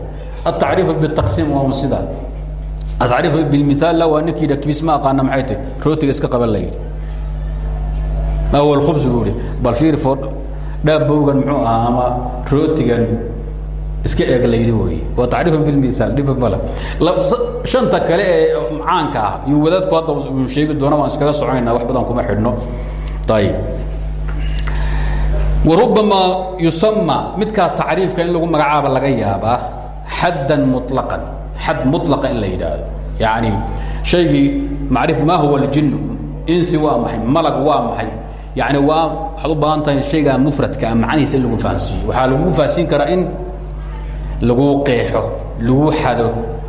atacriifu bitaqsiim waa un sidaa aariifu bilmiaalla waa ninka yidha kibis ma aqaana maxay tahy rootiga iska qaban la yidhi. Awal khubs buu ihi bal fiiri dhaabowgan muxuu ahaa ama rootigan iska eeg la yidhi weeye waa tacriifu bilmiaal dhiba bale shanta kale ee caanka ah yuu wadaadku hadda un sheegi doona waan iskaga soconayna wax badan kuma xidhno ayib warubama yusama midkaa tacriifka in lagu magacaaba laga yaabaa xaddan muطlaqan xad muطlaqa in la yidhaahdo yacni shaygii macrif ma huwa اljinu insi waa maxay malag waa maxay yani waa waxaad u baahan tahay shaygaa mufradka macnihiisa in lagu fahansiiyo. Waxaa lagu fahansiin karaa in lagu qeexo lagu xado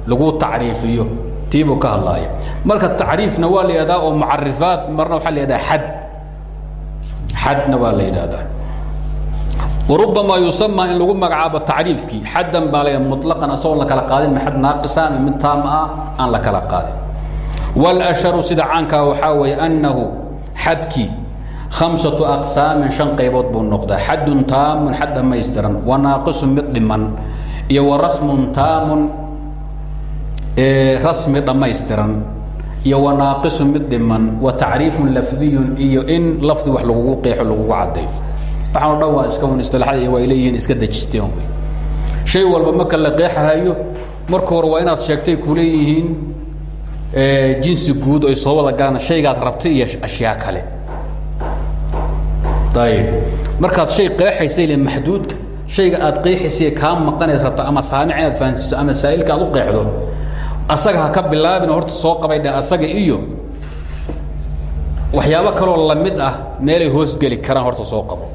lagu tacriifiyo. Tiibuu ka hadlaaya. Marka tacriifna waa la yidhahdaa oo mucarifaat marna waxaa la yidhahdaa xad. Xadna waa la yidhahdaa warubama yusama in lagu magacaabo tacriifkii. Xaddan baa la mulaqan asagoo la kala qaadin. Ma xad naaqisa ama mid taam ah aan la kala qaadin. Wاlأsharu sida caankaa waxaa weeye annahu xadkii khamsaةu aqsaamin shan qaybood buu noqdaa xadun taamun xad dhammaystiran wa naaqisun mid dhiman iyo wa rasmun taamun rasmi dhammaystiran iyo wa naaqisun mid dhiman wa tacriifun lafdiyun iyo in lafdi wax lagugu qeexo lagugu caddayo waxaan o dhan waa iska un isilaaxada waa leeyihiin iska dejisteen wy shay walba marka la qeexahayo marka hore waa inaad sheegtay ku leeyihiin jinsi guud ay soo wada galaan shaygaad rabtay iyo ashyaa kale markaad shay qeexaysa ile maxduudka shayga aad qeexaysa kaa maqanayd rabta ama saamic inaad fahansiiso ama saa'ilka aad u qeexdo asaga ha ka bilaabin horta soo qabay dheen asaga iyo waxyaabo kaloo la mid ah meelay hoosgeli karaan horta soo qabo.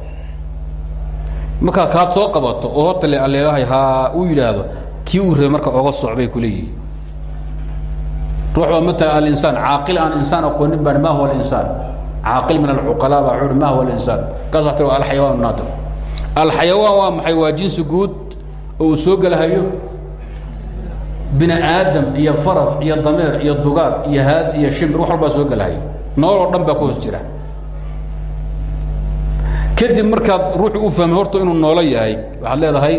Markaa kaad soo qabato oo horta leedahay ha uu yidhaahdo kii uu rabay marka oga socbay ku leeyihi ruux baa matala alinsaan caaqil aan insaan aqoonin baan ma huwa alinsaan caaqil min alcuqalaa baa wuxuu ma huwa alinsaan kaas waxaa tiri alxayawaan naatiq alxayawaan waa maxay waa jinsi guud oo uu soo gelahayo bini aadam iyo faras iyo dameer iyo dugaag iyo haad iyo shimbir wax walbaa soo gelahayo nool oo dhan baa ku hoos jira kadib markaad ruuxu u fahmay horta inuu noolo yahay waxaad leedahay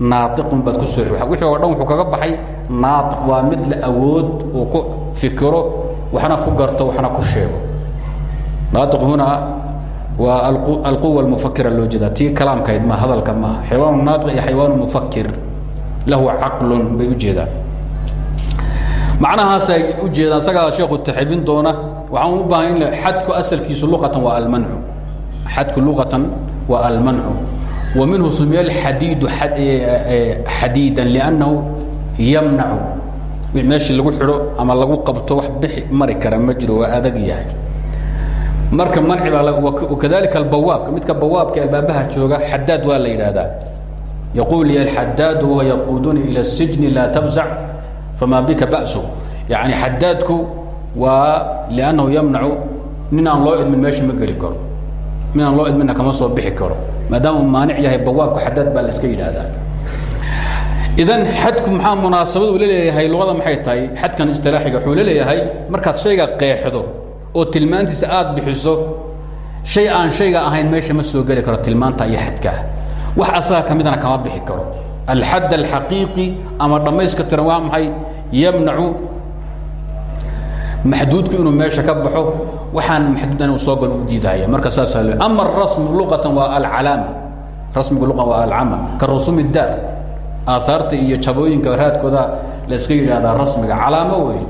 naaiqun baad ku soo wixii oo dhan wuxuu kaga baxay naaiq waa mid la awood uu ku fikiro waxna ku garto waxna ku sheego naaiq huna waa alquwa almufakira loo jeedaa tii kalaamkayd ma hadalka maaha xayawaanu naaiq iyo xayawaanu mufakir lahu caqlun bay u jeedaan. Macnahaasay u jeedaan. Isagaa sheekhu taxibin doona waxaan u baahan in xadku asalkiisu luqatan waa almancu. Xadku luqatan waa almancu. Wa minhu sumiya alxadiidu xadiidan liannahu yamnacu. Meeshii lagu xidho ama lagu qabto wax bixi mari kara ma jiro waa adag yahay marka manci baa kadalika albawaabka. Midka bawaabka albaabaha jooga xadaad waa la yidhaahdaa. Yaquul li alxadaadu wahuwa yaquuduni ila الsijni laa tafzac fama bika ba'su. Yani xadaadku waa liannahu yamnacu nin aan loo idmin meesha ma geli karo. Min aan loo idminna kama soo bixi karo. Maadaama uu maanic yahay bawaabku xadaad baa la iska yidhaahdaa. Idan xadku maxaa munaasabad uu la leeyahay? Luqada maxay tahay? Xadkan istilaaxiga wuxuu la leeyahay markaad shayga qeexdo oo tilmaantiisa aad bixiso shay aan shayga ahayn meesha ma soo geli karo tilmaanta iyo xadkaa wax asaga ka midana kama bixi karo. Alxadd alxaqiiqi ama dhammayska tiran waa maxay? Yamnacu maxduudku inuu meesha ka baxo waxaan maxduudan uu soo u diidaya marka saasaa le ama arasmu luqatan waa alcalaama rasmigu luqan waa alcama. Ka rusumi daar aaaarta iyo jabooyinka raadkooda la iska yidhaahdaa rasmiga. Calaamo wey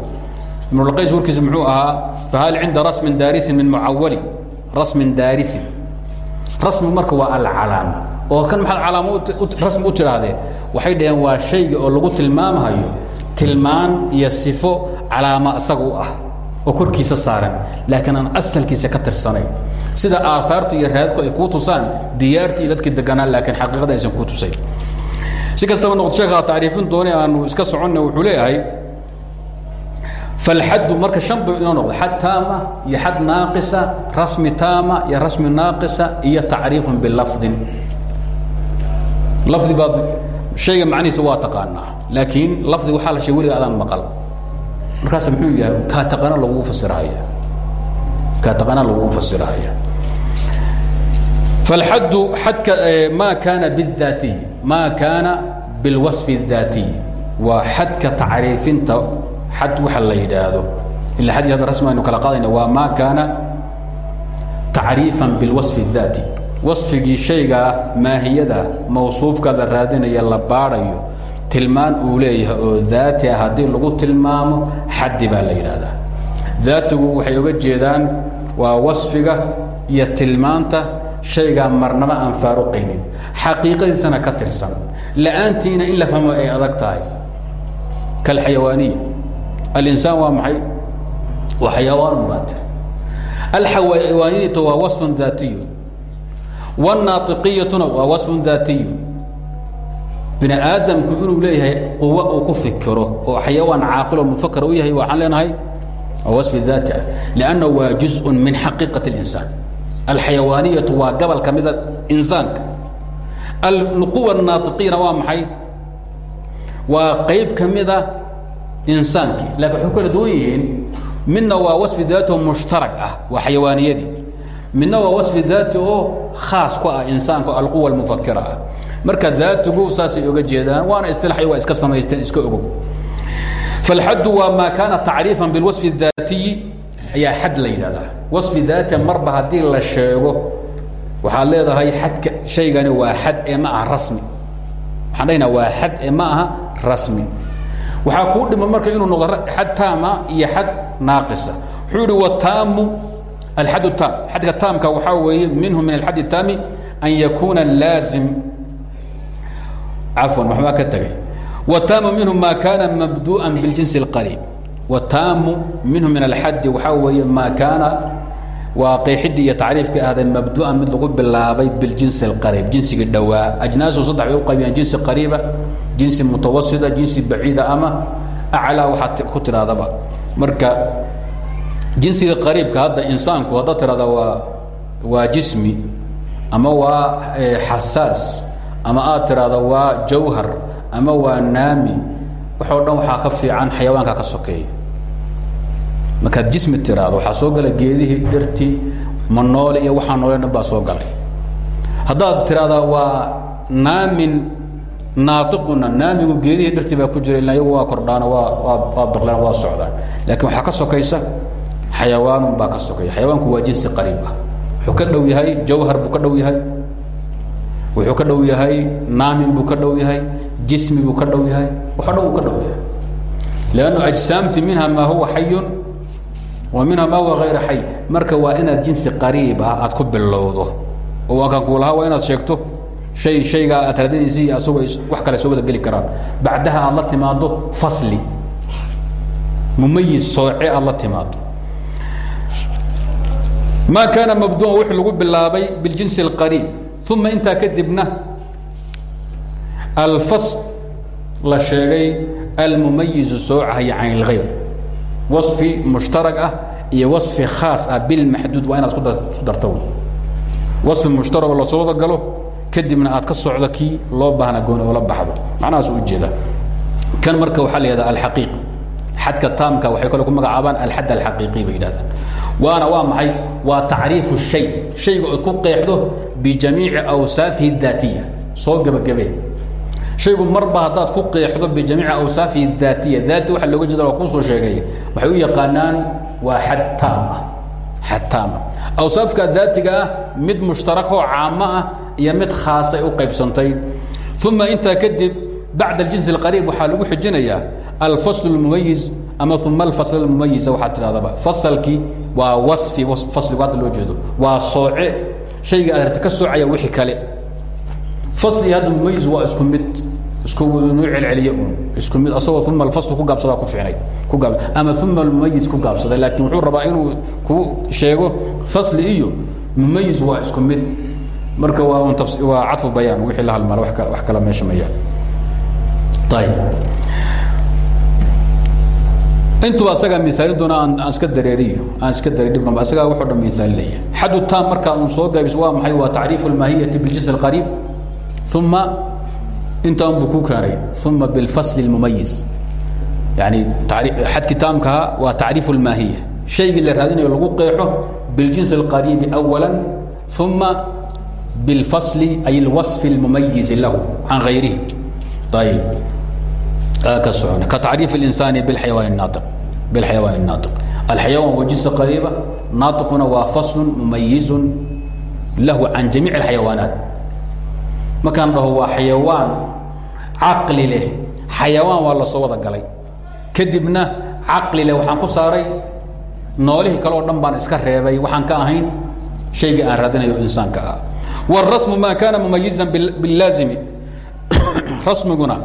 ibnulqays warkiisa muxuu ahaa fahal cinda rasmin daarisin min mucawali? Rasmin daarisin. Rasmi marka waa alcalaama oo kan maxaad calaamo rasmi u tidhaahdeen waxay dhaheen waa shayga oo lagu tilmaamahayo tilmaan iyo sifo calaamo isaga u ah oo korkiisa saaran laakiin aan asalkiisa ka tirsanayn. Sida aaaartu iyo raadku ay kuu tusaan diyaartii dadkii deganaa laakiin xaqiiqada aysan kuu tusayn si kastaba noqdo sheekha tacriifin doone aanu iska soconna wuxuu leeyahay falxaddu marka shan bay inoo noqdo xad taama iyo xad naaqisa rasmi taama iyo rasmi naaqisa iyo tacriifun bilafdin lafdi baad shayga macnihiisa waa taqaanaa laakiin lafdi waxaa la shay weliga adaan maqal markaas muxuu yahay kaa taqana lagugu fasirahaya kaa taqana lagugu fasirahaya فالحد حدك ما كان بالذاتي ما كان بالوصف الذاتي xad waxa la yidhaahdo ila xadii hadda rasmi aynu kala qaadayna waa ma kaana tacriifan bilwasfi اdaati wasfigii shaygaa maahiyadah mawsuufka la raadinaya la baadhayo tilmaan uu leeyahay oo daati ah lagu tilmaamo xaddi baa la yidhaahdaa daatigu waxay uga jeedaan waa wasfiga iyo tilmaanta shaygaa marnaba aan faaruqaynin xaqiiqadiisana ka tirsan la'aantiina in la fahmo ay adag tahay kalxayawaaniya alinsaan waa maxay waa xayawaan baa tiri alxayawaaniyatu waa wasfun daatiyu wاnnaatiqiyatuna waa wasfun daatiyu bini aadamku inuu leeyahay quwo uu ku fikiro oo xayawaan caaqilo mufakar u yahay waxaan leenahay waa wasfi daati ah lianna waa juzء min xaqiiqaة اlinsaan alxayawaaniyatu waa gobol ka mida insaanka alquwa الnaaiqiina waa maxay waa qayb ka mida insaankii. Lakin waxay kala duwan yihiin midna waa wasfi daati oo mushtarag ah waa xayawaaniyadii. Midna waa wasfi daati khaas ku ah insaanka alquwa اlmufakira ah. Marka daatigu saasay oga jeedaan waana isilay waa iska samaysteen iska ogo falxaddu waa maa kaana tacriifan bilwasfi اdaatiyi ayaa xad la yidhahdaa wasfi daati marba haddii la sheego waxaad leedahay xadka shaygani waa xad ee ma rasmi. Waxaan waa xad ee ma rasmi waxaa kuu dhiman marka inuu noqdo xad taama iyo xad naaqisa wuxuu ihi wataamu alxad taam xadka taamka waxaa weeye minhu min alxad taami an yakuuna laazim cafwan waxbaa ka tegay wataamu minhu ma kaana mabdu'an biاljinsi اlqariib wataamu minhu min alxadi waxaa weeye maa kaana waa qeexidii iyo tacriifkii ahday mabdu'an mid lagu bilaabay biاljinsi اlqariib jinsigii dhowaa ajnaasu saddex bay u qaybiyaan jinsi qariiba jinsi mutawasita jinsi baciida ama aclaa waxaad ku tidhahdaba marka jinsiga qariibka hadda insaanku haddaad tidhahda waa waa jismi ama waa xasaas ama aad tidhaahda waa jawhar ama waa naami waxoo dhan waxaa ka fiican xayawaanka ka sokeeya. Markaad jismi tiraahdo waxaa soo gala geedihii dhirtii manoole iyo waxaa noole dhan baa soo galay. Haddaad tiraahdaa waa naamin naaiquna naamigu geedihii dhirtii baa ku jira ila iyagu waa kordhaano waa waa waa socdaan. Laakiin waxaa ka sokaysa xayawaanun baa ka sokeeya xayawaanku waa jinsi qariib ah. Wuxuu ka dhow yahay jawhar buu ka dhow yahay. Wuxuu ka dhow yahay naamin buu ka dhow yahay jismi buu ka dhow yahay. Waxo dhan uu ka dhow yahay. Lannu ajsaamti minha maa huwa xayun wa minha maa huwa hayra xay. Marka waa inaad jinsi qariib ah aad ku bilowdo. Oo waan kan kuu lahaa waa inaad sheegto hay haygaa aad raadinaysa iyo asagoo wax kale soo wada geli karaan bacdaha aad la timaado fasli mumayis sooce aad la timaado ma kaana mabduan wx lagu bilaabay biاljinsi اlqariib uma intaa kadibna alfasl la sheegay almumayizu soocahaya can اlغayr waصfi mushtarag ah iyo waصfi khaas ah bilmaxduud waa inaad isku darto waصfi mushtaragoo lasoo wada galo kadibna aad ka socdo kii loo baahna gooni oola baxdo. Macnahaas ujeeda kan marka waxaa la yihahda alxaqiiq. Xadka taamka waxay kale ku magacaabaan alxad alxaqiiqi bay yidhahdaan. Waana waa maxay? Waa tacriifu shay. Shayga ood ku qeexdo bijamiici awsaafihi daatiya. Soo gebagabee. Shaygu marba haddaad ku qeexdo bijamiici awsaafihi daatiya. Daati waxa looga jeeda waa kuusoo sheegay. Waxay u yaqaanaan waa xad taam ah. Xad taam. Ah awsaafka daatiga ah mid mushtarakoo caamo ah iyo mid khaasay u qaybsantay uma intaa kadib bacd aljins اlqariib waxaa lagu xijinayaa alfasl اlmumayiz ama uma alfasl اlmumayiza waxaa tidhahdaba fasalkii waa waصfi fasligu hadda loo jeedo waa sooce shayga aad rabta ka soocaya wixii kale fasli hadda mumayiz waa isku mid isku nuu celceliya un isku mid asagoo uma alfasl ku gaabsadaa ku fiicnay ku gaab ama uma almumayiz ku gaabsaday laakiin wuxuu rabaa inuu ku sheego fasli iyo mumayiz waa isku mid marka waa waa cafu bayaan wixii la halmaala wax kala meesha ma yaal. Intuba asagaa miaalin doona aan iska dareeriyo aan iska dareerdhibba asagaa waxo dhan miaalinaya xadu taam markaa un soo gaabiso waa maxay? Waa tacriifu almaahiyati biljins alqariib uma intaan buu ku keenay uma bilfasli lmumayis yani xadki taamkaha ah waa tacriifu almaahiya shaygii la raadinayo lagu qeexo biljins alqariibi awala uma biاlfasli ay اlwaصfi اlmumayizi lahu can hayrihi ayib ka socona katacriif اlinsaani biاlxayawaan الnaaiq biاlxayawaan الnaaiq alxayawaan waa jinsa qariiba naaiquna waa faslu mumayizu lahu can jamiic اlxayawaanaat markaan dhaho waa xayawaan caqli leh xayawaan waa la soo wada galay kadibna caqli leh waxaan ku saaray noolihii kale oo dhan baan iska reebay waxaan ka ahayn shaygii aan raadinayo insaanka ah wاrasmu ma kaana mumayizan biاllaazimi rasmiguna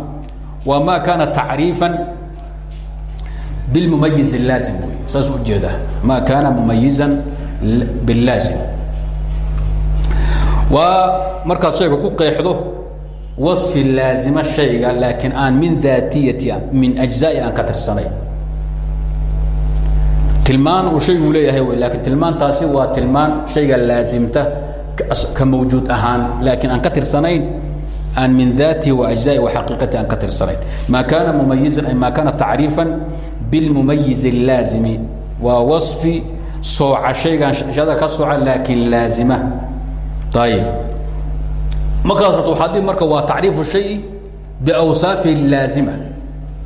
waa ma kaana tacriifan bilmumayiz اlaazim wey saas ujeedaa ma kaana mumayizan biاllaazim waa markaad shayga ku qeexdo waصfi laazima shayga laakiin aan min daatiyati min ajzaai aan ka tirsanayn tilmaan uu shaygu leeyahay wy laakiin tilmaantaasi waa tilmaan shayga laazimta ka mawjuud ahaan laakiin aan ka tirsanayn aan min daatihi wa ajzaai wa xaqiiqati aan ka tirsanayn. Maa kaana mumayizan ay maa kaana tacriifan bilmumayiz اllaazimi waa waصfi sooca shaygan shada ka sooca laakiin laazima. Ayib markaad rabto waxaad dhihi marka waa tacriifu shay biawsaafi laazima.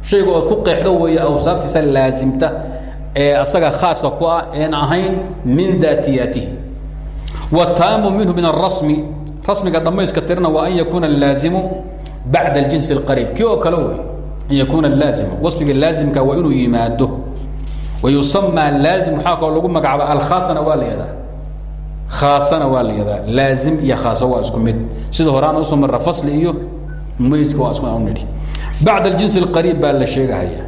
Shayga ood ku qeexdo weeye awsaaftiisa laazimta ee asaga khaaska ku ah een ahayn min daatiyatihi wataamu minhu min arasmi rasmiga dhammayska tirna waa an yakuuna laazimu bacda aljins اlqariib kii oo kale wey an yakuuna laazimu wasfiga laazimka waa inuu yimaado wayusamaa laazim waxaa kaloo lagu magacaaba alkhaasana waa la yahdaa khaasana waa la yahdaa laazim iyo khaaso waa isku mid sida horaan u soo marra fasli iyo mumayiska waa isku nidhi bacda aljins اlqariib baa la sheegahaya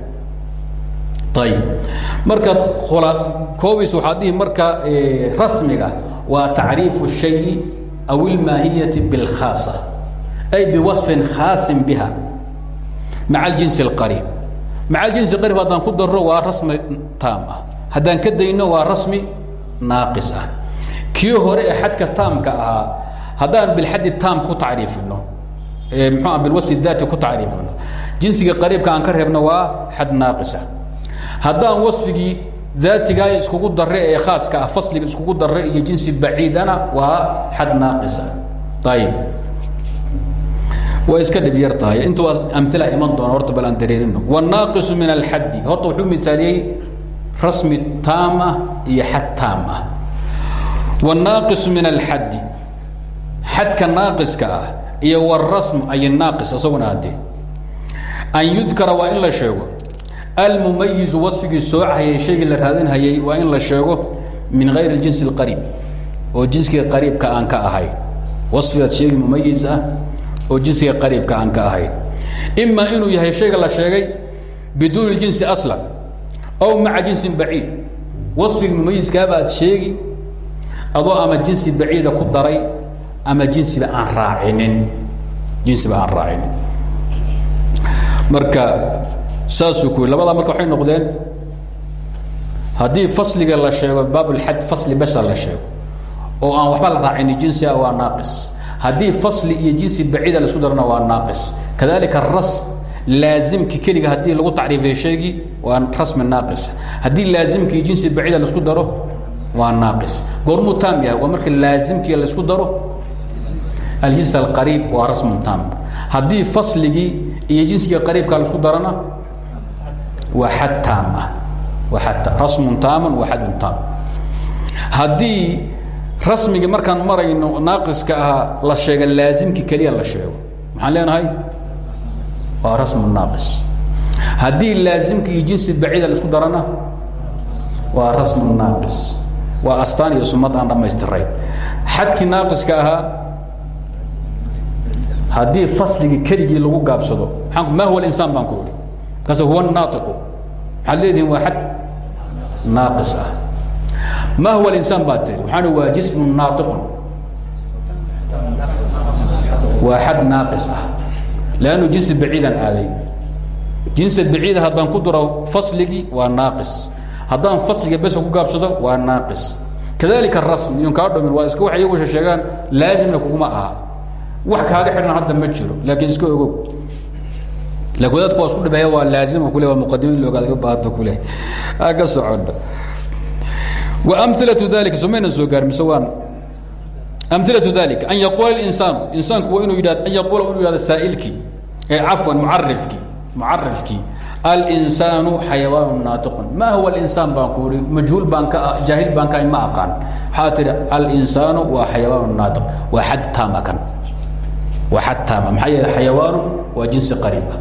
ayib markaad khula koobays waxaad dhihi marka rasmiga waa tacriifu الshayi aw اlmaahiyati biاlkhaasa ay biwaصfin khaasin biha maca aljins اlqariib maca aljins qariib haddaan ku daro waa rasmi taam ah haddaan ka dayno waa rasmi naaqis ah kii hore ee xadka taamka ahaa haddaan bilxadi taam ku tacriifino mxua bilwaصfi daati ku tacriifino jinsiga qariibka aan ka reebno waa xad naaqisa haddaan waصfigii daatiga iskugu dare ee khaaska ah fasliga iskugu dare iyo jinsi baciidana waa xad naaqisa. Ayib way iska dhib yar inta waa amila iman doona horta bal aan dareerino wanaaqisu min alxaddi. Horta wuxuu maaliyey rasmi taama ah iyo xad taam ah. Wanaaqisu min alxaddi. Xadka naaqiska ah iyo warasm ay naaqis isaguna an yudkara waa in la sheego almumayizu wasfigii soo cahayay shaygii la raadinhayay waa in la sheego min hayr jinsi اqariib oo jinsiga qariibka aan ka ahayn wafigaad sheegi mumayiz ah oo jinsiga qariibka aan ka ahayn ima inuu yahay shayga la sheegay biduuni jinsi aslan aw maca jinsin baciid. Wafiga mumayiskaaba ad sheegi adoo ama jinsi baciida ku daray ama jinsiba aan raacinin. Jinsiba aan raacinin. Marka saasuu ku labadaa marka waxay noqdeen haddii fasliga la sheego baabulxad fasli besa la sheego oo aan waxba la raacinin jinsiga waa naaqis. Haddii fasli iyo jinsi baciida la isku darana waa naaqis. Kadalika rasm laazimki keliga haddii lagu tacriifiyo shaygii waa rasmi naaqis. Haddii laazimki iyo jinsi baciida la isku daro waa naaqis. Goormuu taam yahay waa marka laazimkii la isku daro aljins alqariib waa rasmun taam haddii fasligii iyo jinsiga qariibka la isku darana waa xad taam ah rasmun taamun waa xadun taam haddii rasmigii markaan marayno naaqiska ahaa la sheega laazimki keliya la sheego. Maxaan leenahay? Waa rasmu naaqis. Haddii laazimka iyo jinsi baciida la isku darana waa rasmu naaqis. Waa astaan iyo sumad aan dhammaystirayn xadkii naaqiska ahaa haddii fasligii keligii lagu gaabsado maa ma huwa insaan baan ku ihi markaas huwa naaiqu maxaad leedihin waa xad naaqis ah. Ma huwa insaan baa tiri. Waxaan waa jismu naaiqun waa xad naaqis ah. Lannu jinsi baciidaan aaday. Jinsi baciida haddaan ku daro fasligii waa naaqis. Haddaan fasliga bes ku gaabsado waa naaqis. Kadalika rasm iyun kaa dhumin waa iska waxay iyagu sheegaan laazimna kuguma aha. Wax kaaga xidhan hadda ma jiro laakiin iska ogow laakiin wadaadku waa isku dhibeeya waa laazima kule waa muqadimo in la ogaada u baahanta kule aa ka socono wa amilatu dalika somayna soo gaar mise waan amilatu dalika an yaquula اlinsaanu insaanku waa inuu yidhahdo an yaquula inuu yidhahdo saa'ilkii ee cafwan mucarifkii mucarifkii alinsaanu xayawaanu naatiqun ma huwa alinsaan baan ku uri majhuul baan ka jaahil baan ka ma aqaan waxaa tihi alinsaanu waa xayawaanu naatiq waa xad taama kan waa xad taama maxaa yeele xayawaanu waa jinsi qariib ah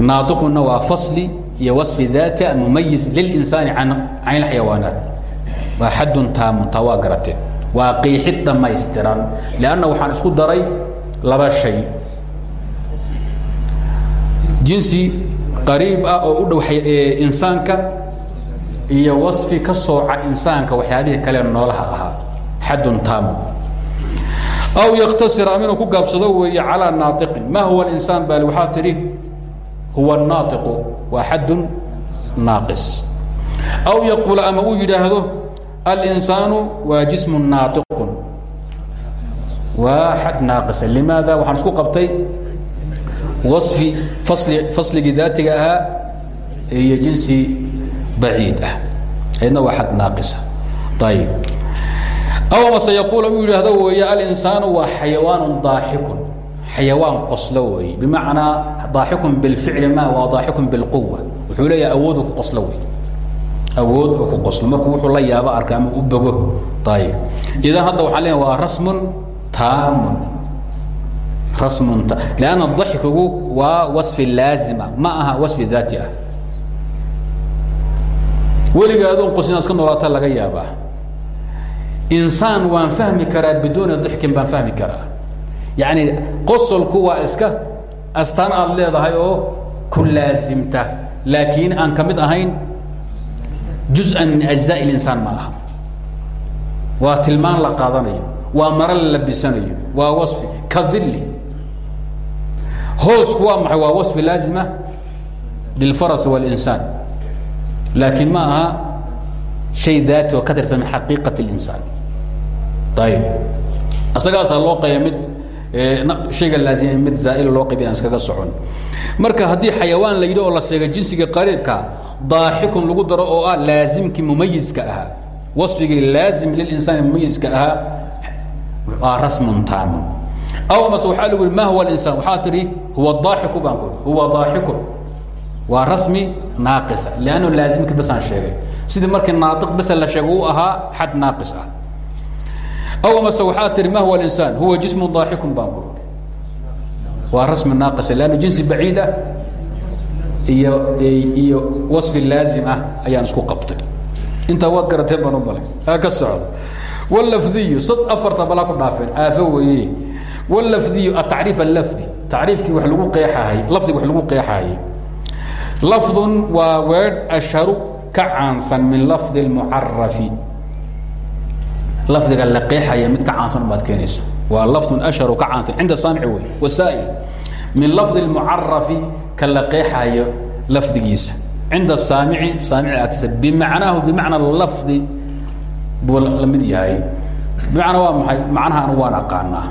naatiqunna waa fasli iyo wasfi daati mumayis lilinsaani can ilxayawaanaat waa xadun taamun taa waa garateen waa qiixid dhammaystiran lanna waxaan isku daray laba shay jinsi qariib ah oo u dhow insaanka iyo wasfi ka sooca insaanka waxyaabihii kale noolaha ahaa xadun taamun aw yaktasir ama inuu ku gaabsado weeye calaa naaiqin ma huwa insaan bal waxaa tidhi huwa naaiqu waa xadun naaqis. Aw yaquula ama uu yidhaahdo alinsaanu waa jismu naaiqun waa xad naaqisa. Limaada waxaan isku qabtay waصfi asli fasligii daatiga ahaa jinsi baciid ah. Aydna waa xad naaqisa. Aw mase yaquula uu yidhaahdo weeye alinsaanu waa xayawaanu daaxikun xayawaan qoslo weeye bimacnaa daaxikun bilficli ma waa daaxikun bilquwa wuxuu leeyahay awoodu ku qoslo wey. Awood oo ku qoslo. Markuu wuxuu la yaabo arka ama u bogo. Ayib idan hadda waxaan leeyahay waa rasmun taamun. Rasmun ta lanna daxkigu waa wasfi laazima. Ma aha wasfi daati ah. Weliga adoon qosin iska noolaata laga yaabaa. Insaan waan fahmi karaa biduuni dixkin baan fahmi karaa yani qosolku waa iska astaan aad leedahay oo ku laakiin aan ka ahayn juzan min ajza linsaan ma aha. Waa tilmaan la qaadanayo waa mara la labisanayo waa wafi ka dili hoosku waa maay waa wafi laazima lilfaras wاlinsaan laakiin ma aha shay daati oo ka tirsan min xaqiiqat اlinsaan ayib isagaasaa loo qaya hayga laazima mid zaail loo qaybi aan iskaga socon. Marka haddii xayawaan la yidhi oo la sheegay jinsiga qariibka daaxikun lagu daro oo ah laazimkii mumayiska ahaa. Waصfigii laazim lilinsaani mumayiska ahaa rasmun taamun. Aw mase waxaa lagu yihi ma huwa اlinsaan waxaa tidhi huwa daaxiku baan ku huwa daaxikun waa rasmi naaqisa lannu laazimkii basaan sheegay. Sidii markii naaiq basa la sheego u ahaa xad naaqis ah aw mase waxaa tihi ma huwa اlinsaan huwa jismu daaxikun baan ku ihi waa rasmi naaqisa lannu jinsi baciid ah iyo iyo waصfi laazim ah ayaan isku qabtay intaa waad garateen baan u balay aa ka socdo wlafdiyu sad afarta balaa ku dhaafeen aafo weeye wlafdiyu atacriif allafdi tacriifkii wa lagu qeexahay lafdiga wax lagu qeexaayey lafdun waa weedh ashharu ka caansan min lafdi اlmucarafi lafdiga la qeexaya mid ka caansan ubaad keenaysa. Waa lafdun ashharu ka caansan cinda saamici wey wasaa'il min lafdi اlmucarafi ka la qeexayo lafdigiisa. Cinda saamici saamici agtiisa bimacnaahu bimacna lafdi buu la mid yahay. Bimacnaa waa maxay? Macnaha anu waan aqaanaa.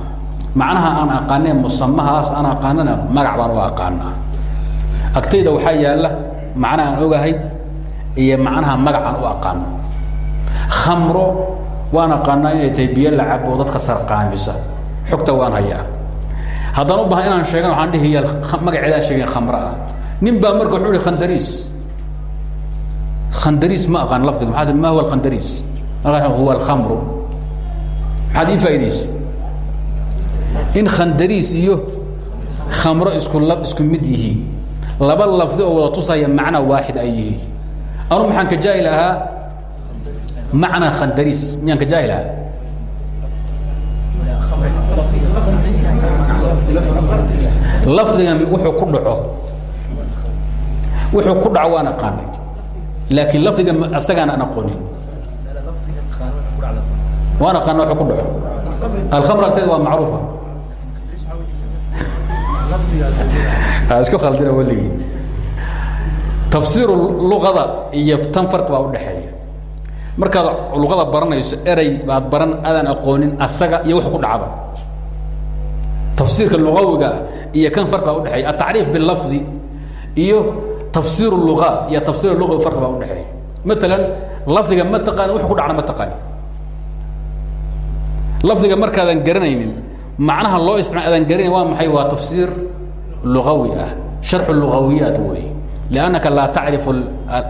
Macnaha aan aqaanee musamahaas aan aqaanana magac baan u aqaanaa. Agtayda waxaa yaalla macnaha aan ogahay iyo macnaha magacaan u aqaano. Khamro waan aqaanaa inay tahay biyo la cabo dadka sarqaamisa. Xogta waan hayaa. Haddaan u baahan inaan sheegan waxaan dhihiya magaceedaan sheegin khamro ah. Nin baa marka wuxuu ihi khandariis. Khandariis ma aqaan lafdiga maxaa ma huwa alkhandariis markaa huwa alkhamru. Maxaad ii faa'iidaysa? In khandariis iyo khamro isku la isku mid yihiin laba lafdi oo wada tusaya macna waaxid ay yihiin. Anu maxaan ka jaahi lahaa macna khandariis miyaan ka jaahi lahaa lafdigan wuxuu ku dhaco. Wuxuu ku dhaco waan aqaanay laakiin lafdiga isagaan aan aqoonin. Waan aqaana wuxuu ku dhaco. Alkhamr agteeda waa macruufa. Isku khaldina weligii tafsiiru luqada iyo tan farqi baa udhaxeeya markaad luqada baranayso erey baad baran adaan aqoonin asaga iyo wax ku dhacba tafsiirka lugawiga iyo kan farqi baa udhexeeya atacriif bilafdi iyo tafsiir lugaat iyo tafsiir lugawi farqi baa udhexeeya maalan lafdiga ma taqaani wax ku dhacna ma taqaani. Lafdiga markaadan garanaynin macnaha loo isticmaal adaan garanayn waa maxay? Waa tafsiir lugawi ah sharxu lugawiyaat wey liannaka laa tacrifu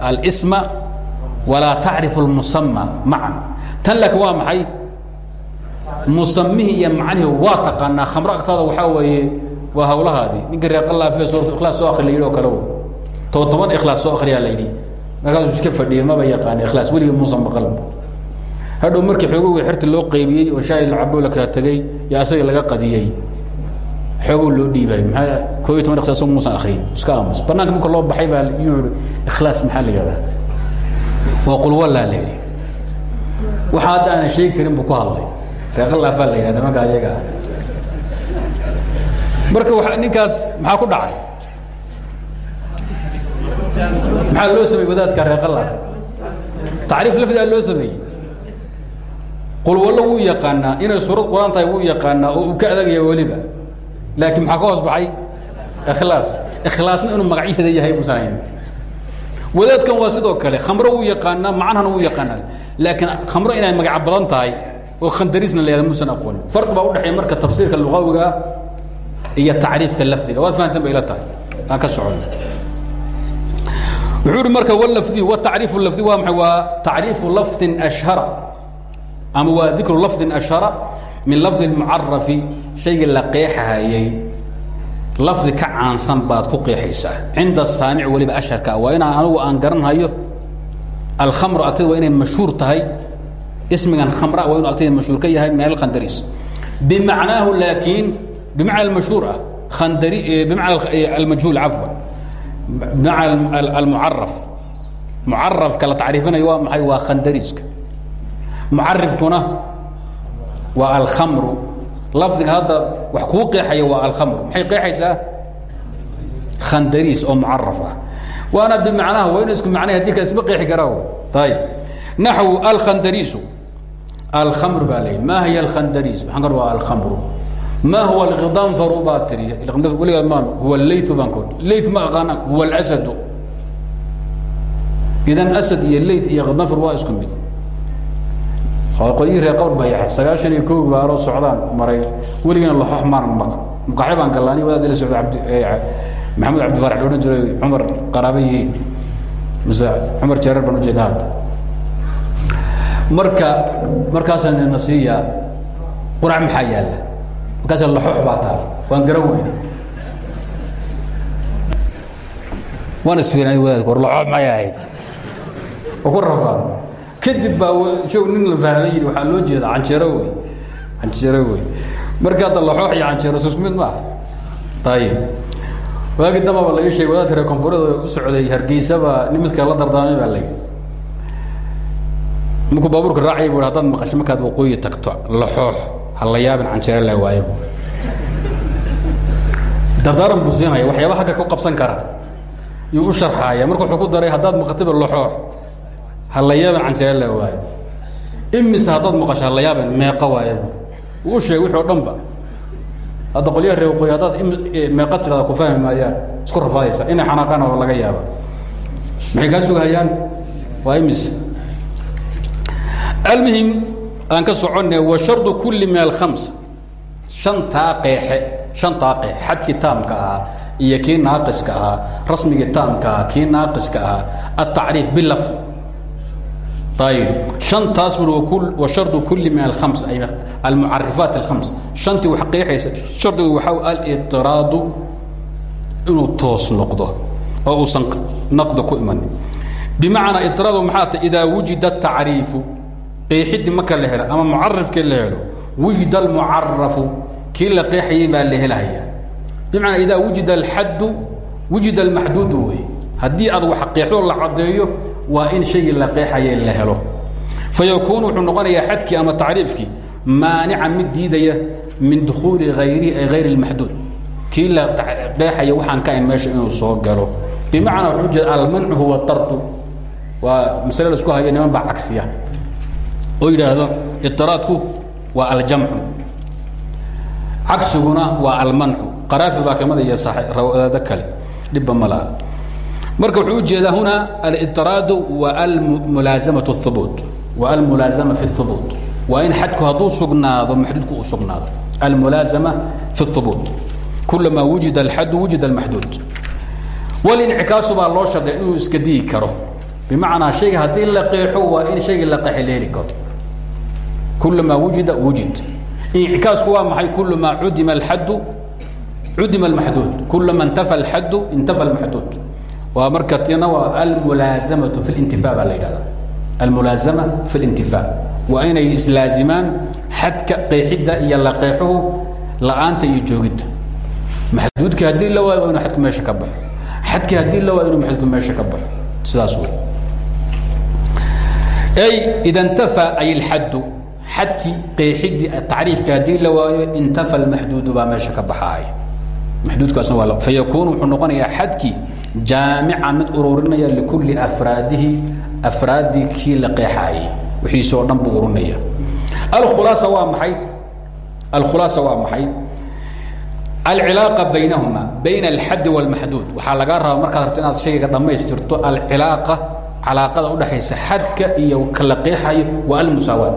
alsma walaa tacrifu lmusama macan tan laakiin waa maxay? Musamihii iyo macnihii waa taqaanaa. Khamro agtaada waxaa weeye waa hawlahaadii. Ninka reeqalaafe suuratu ikhlaas soo akri la yidhi oo kale wey toban toban ikhlaas soo akriyaa la yidhi. Markaasuu iska fadhiyay maba yaqaana ikhlaas. Weligii muusan maqalb hadhow markii xoogowga xerta loo qaybiyey oo shaahi lacabo la kala tegey yo asaga laga qadiyey xoogow loo dhiibay. Maaa koo iyo toban ikhlaas muusan akriyin iska aamus. Banaanka marka loo baxay baa yuu ihi ikhlaas maxaa la yihahdaa waa qulwallaa la yidhi waxa hadda aanan sheegi karin buu ku hadlay. Reeqalaafaa la yidhahda marka ayaga marka wa ninkaas maxaa ku dhacay? Maxaa loo sameeyey wadaadka reeqalaaf tacriif lafdigaa loo sameeyey. Qulwallo wuu yaqaanaa inay suurad qur'aan tahay wuu yaqaanaa oo uu ka adagaya weliba. Laakiin maxaa ka hoos baxay? Ikhlaas. Ikhlaasna inuu magacyaheeda yahay buusan hayn wadaadkan waa sidoo kale. Khamro wuu yaqaanaa macnahana wuu yaqaanaa. Laakiin khamro inay magaca tahay oo khandariisna la muusan aqoonin farqi baa udhexeeya marka tafsiirka lugawiga ah iyo tacriifka lafdiga. Waad fahanteen bay ila tahay. Aan ka socon wuxuu ihi marka wlafdi watacriifu lafdi. Waa maxay? Waa tacriifu lafdin ashhara. Ama waa dikru lafdin ashhara min lafdi lmucarafi shaygii la qeexahayey lafdi ka caansan baad ku qeexaysaa. Cinda saamic weliba asharka waa inaan anigu aan garanhayo alkhamru agtayda waa inay mashhuur tahay. Ismigan khamra waa inu agtayda mashhuur ka yahay min alkhandariis. Bimacnaahu laakiin bimacna almashhuur ah khandari bimacna almajhuul cafwan. Bimacna almucaraf mucarafka la tacriifinayo waa maxay? Waa khandariiska. Mucarifkuna waa alkhamru lafdiga hadda wax kuu qeexaya waa alkhamru. Maxay qeexaysaa? Khandariis oo mucaraf ah. Waana bimacnaha waa ina isku macnay haddii kale isma qeexi karaa ayib naxwu alkhandariisu. Alkhamru baa la ma hiya alkhandariis? Maxaan kar waa alkhamru. Ma huwa alkidanfaru baa tiri. Weligaa ma huwa leytu baan kor leyt ma aqaana. Huwa alasadu. Idan asad iyo leyt iyo kidanfar waa isku mid qolyihii reer qabr bayax sagaashan iyo koogi baa aroo socdaan maray. Weligana laxox maanan maq maqaxi baan gallaani wadaad la socda abd maxamed cabdifarax la odhan jiray cumar qaraaba yihiin mise cumar jeerar baan ujeeda hadda. Marka markaasaan nina siiyaa qurac maxaa yaalla? Markaasa laxoox baa taal. Waan garan weyna waan isfiirinay wadaadka war laxoox maxay ahayd oo ku rafaan kadib baa joog nin la fahmay yidhi waxaa loo jeeda canjeero wey canjeero wey. Marka hadda laxoox iyo canjeero isku mid maaha ayib waagi dambaba la ii sheegay wadaadka reer koonfurada u socday hargeysaba nin midka la dardaamay baa layidhi markuu baabuurka raacay bu hadaad maqasho markaad waqooyi tagto laxoox ha la yaabin canjeero la waayo bu dardaaran buu siinaya waxyaaba agga ku qabsan kara yuu u sharxaaya marka wuxuu ku daray haddaad maqatiba laxoox ha la yaaban canjeero la waayo imise haddaad maqasho ha la yaaban meeqa waayo bu wuu u sheegay wixii o dhan ba hadda qolyaha reer waqooyi haddaad meeqa tirada ku fahmi maayaan isku rafaadaysa. Inay xanaaqaan oo laga yaaba maxay kaa sugahayaan waa imise almuhim aan ka soconne wa shardu kulli min alkhamsa shantaa qeexe shantaa qeexe. Xadkii taamka ahaa iyo kii naaqiska ahaa rasmigii taamka ahaa kii naaqiska ahaa. Altacriif bilaf ayib shantaas bur wa shardu kulli min ay almucarifaat alkhams shantii wax qeexaysa shardigu waxaa alitiraadu inuu toos noqdo oo uusan naqda ku imanin bimacnaa itiraadu maxaa ta idaa wujida tacriifu qeexidii marka la helo ama mucarifkii la helo wujida almucarafu kii la qeexayay baa la helahaya bimacnaa idaa wujida alxaddu wujida almaxduudu wey haddii aad wax qeexdo la caddeeyo waa in shaygii la qeexayay la helo. Fa wuxuu noqonayaa xadkii ama tacriifkii maanican mid diidaya min dukhuuli hayrihi ay hayr اlmaxduud kii la qeexaya waxaan ka ayn meesha inuu soo galo. Bimacnaa wuxuu jeeda almancu huwa tardu waa masale la isku hayo niman baa cagsiya. Oo yidhaahdo itiraadku waa aljamcu. Cagsiguna waa almancu. Qaraafi baa kamida iyo wadaado kale. Dhibba ma laha marka wuxuu ujeedaa huna alitiraadu wa almulaazama اhubuut wa almulaazama fi اhubuut waa in xadku hadduu sugnaado maxduudku uu sugnaado almulaazama fi اhubuut kulamaa wujida alxadu wujida almaxduud walincikaasu baa loo sharday inuu iska digi karo bimacnaa shayga haddii la qeexo waa in shaygii la qeexa la heli karo kulamaa wujida wujid incikaasku waa maxay kulamaa cudima alxaddu cudima almaxduud kulama intafa alxaddu intafa almaxduud waa marka tina waa almulaazamatu fi lintifa baa la yidhahda almulaazama fi lintifa waa inay islaazimaan xadka qeexidda iyo la qeexuhu la'aanta iyo joogidda. Maxduudkii haddii la waayo waa inu adku meesha ka baxo. Xadkii haddii la waayo inuu maxduudku meesha ka baxo. Sidaas wey ay ida intafa ay alxaddu xadkii qeexidii tacriifka la waayo intafa almaxduudu baa meesha ka baxaaya. Maxduudkaasna waa fayakuunu wuxuu noqonayaa xadkii jaamica mid ururinaya likulli afraadihi afraaddii kii la qeexaayay wixiise oo dhan buu ururinaya. Alkhulaasa waa maxay? Alkhulaasa waa maxay? Alcilaaqa baynahuma bayna alxaddi wاlmaxduud waxaa lagaa rabaa markaad rabto inaad shayga dhammaystirto alcilaaqa calaaqada udhaxaysa xadka iyo kala qeexayo waa almusaawaat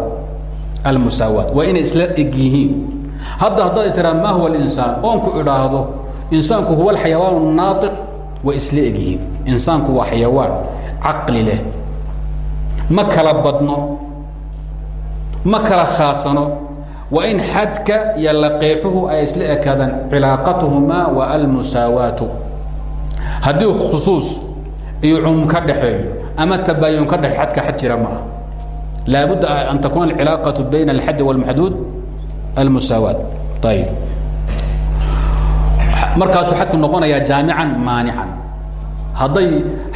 almusaawaat waa inay isla eg yihiin. Hadda haddaad tiraa ma huwa alinsaan? Oonku idhaahdo insaanku huwa alxayawaan naaiq way isla eg yihiin insaanku waa xayawaan caqli leh. Ma kala badno ma kala khaasano. Waa in xadka iyo laqeexuhu ay isla ekaadaan cilaaqatuhumaa wa almusaawaatu haddii khusuus iyo cumum ka dhaxeeyo ama tabaayun ka dhexe xadka xad jira maaha. Laabudda an takuuna alcilaaqatu bayna alxaddi wاlmaxduud almusaawaat ayib markaasuu xadku noqonayaa jaamican maanican hadday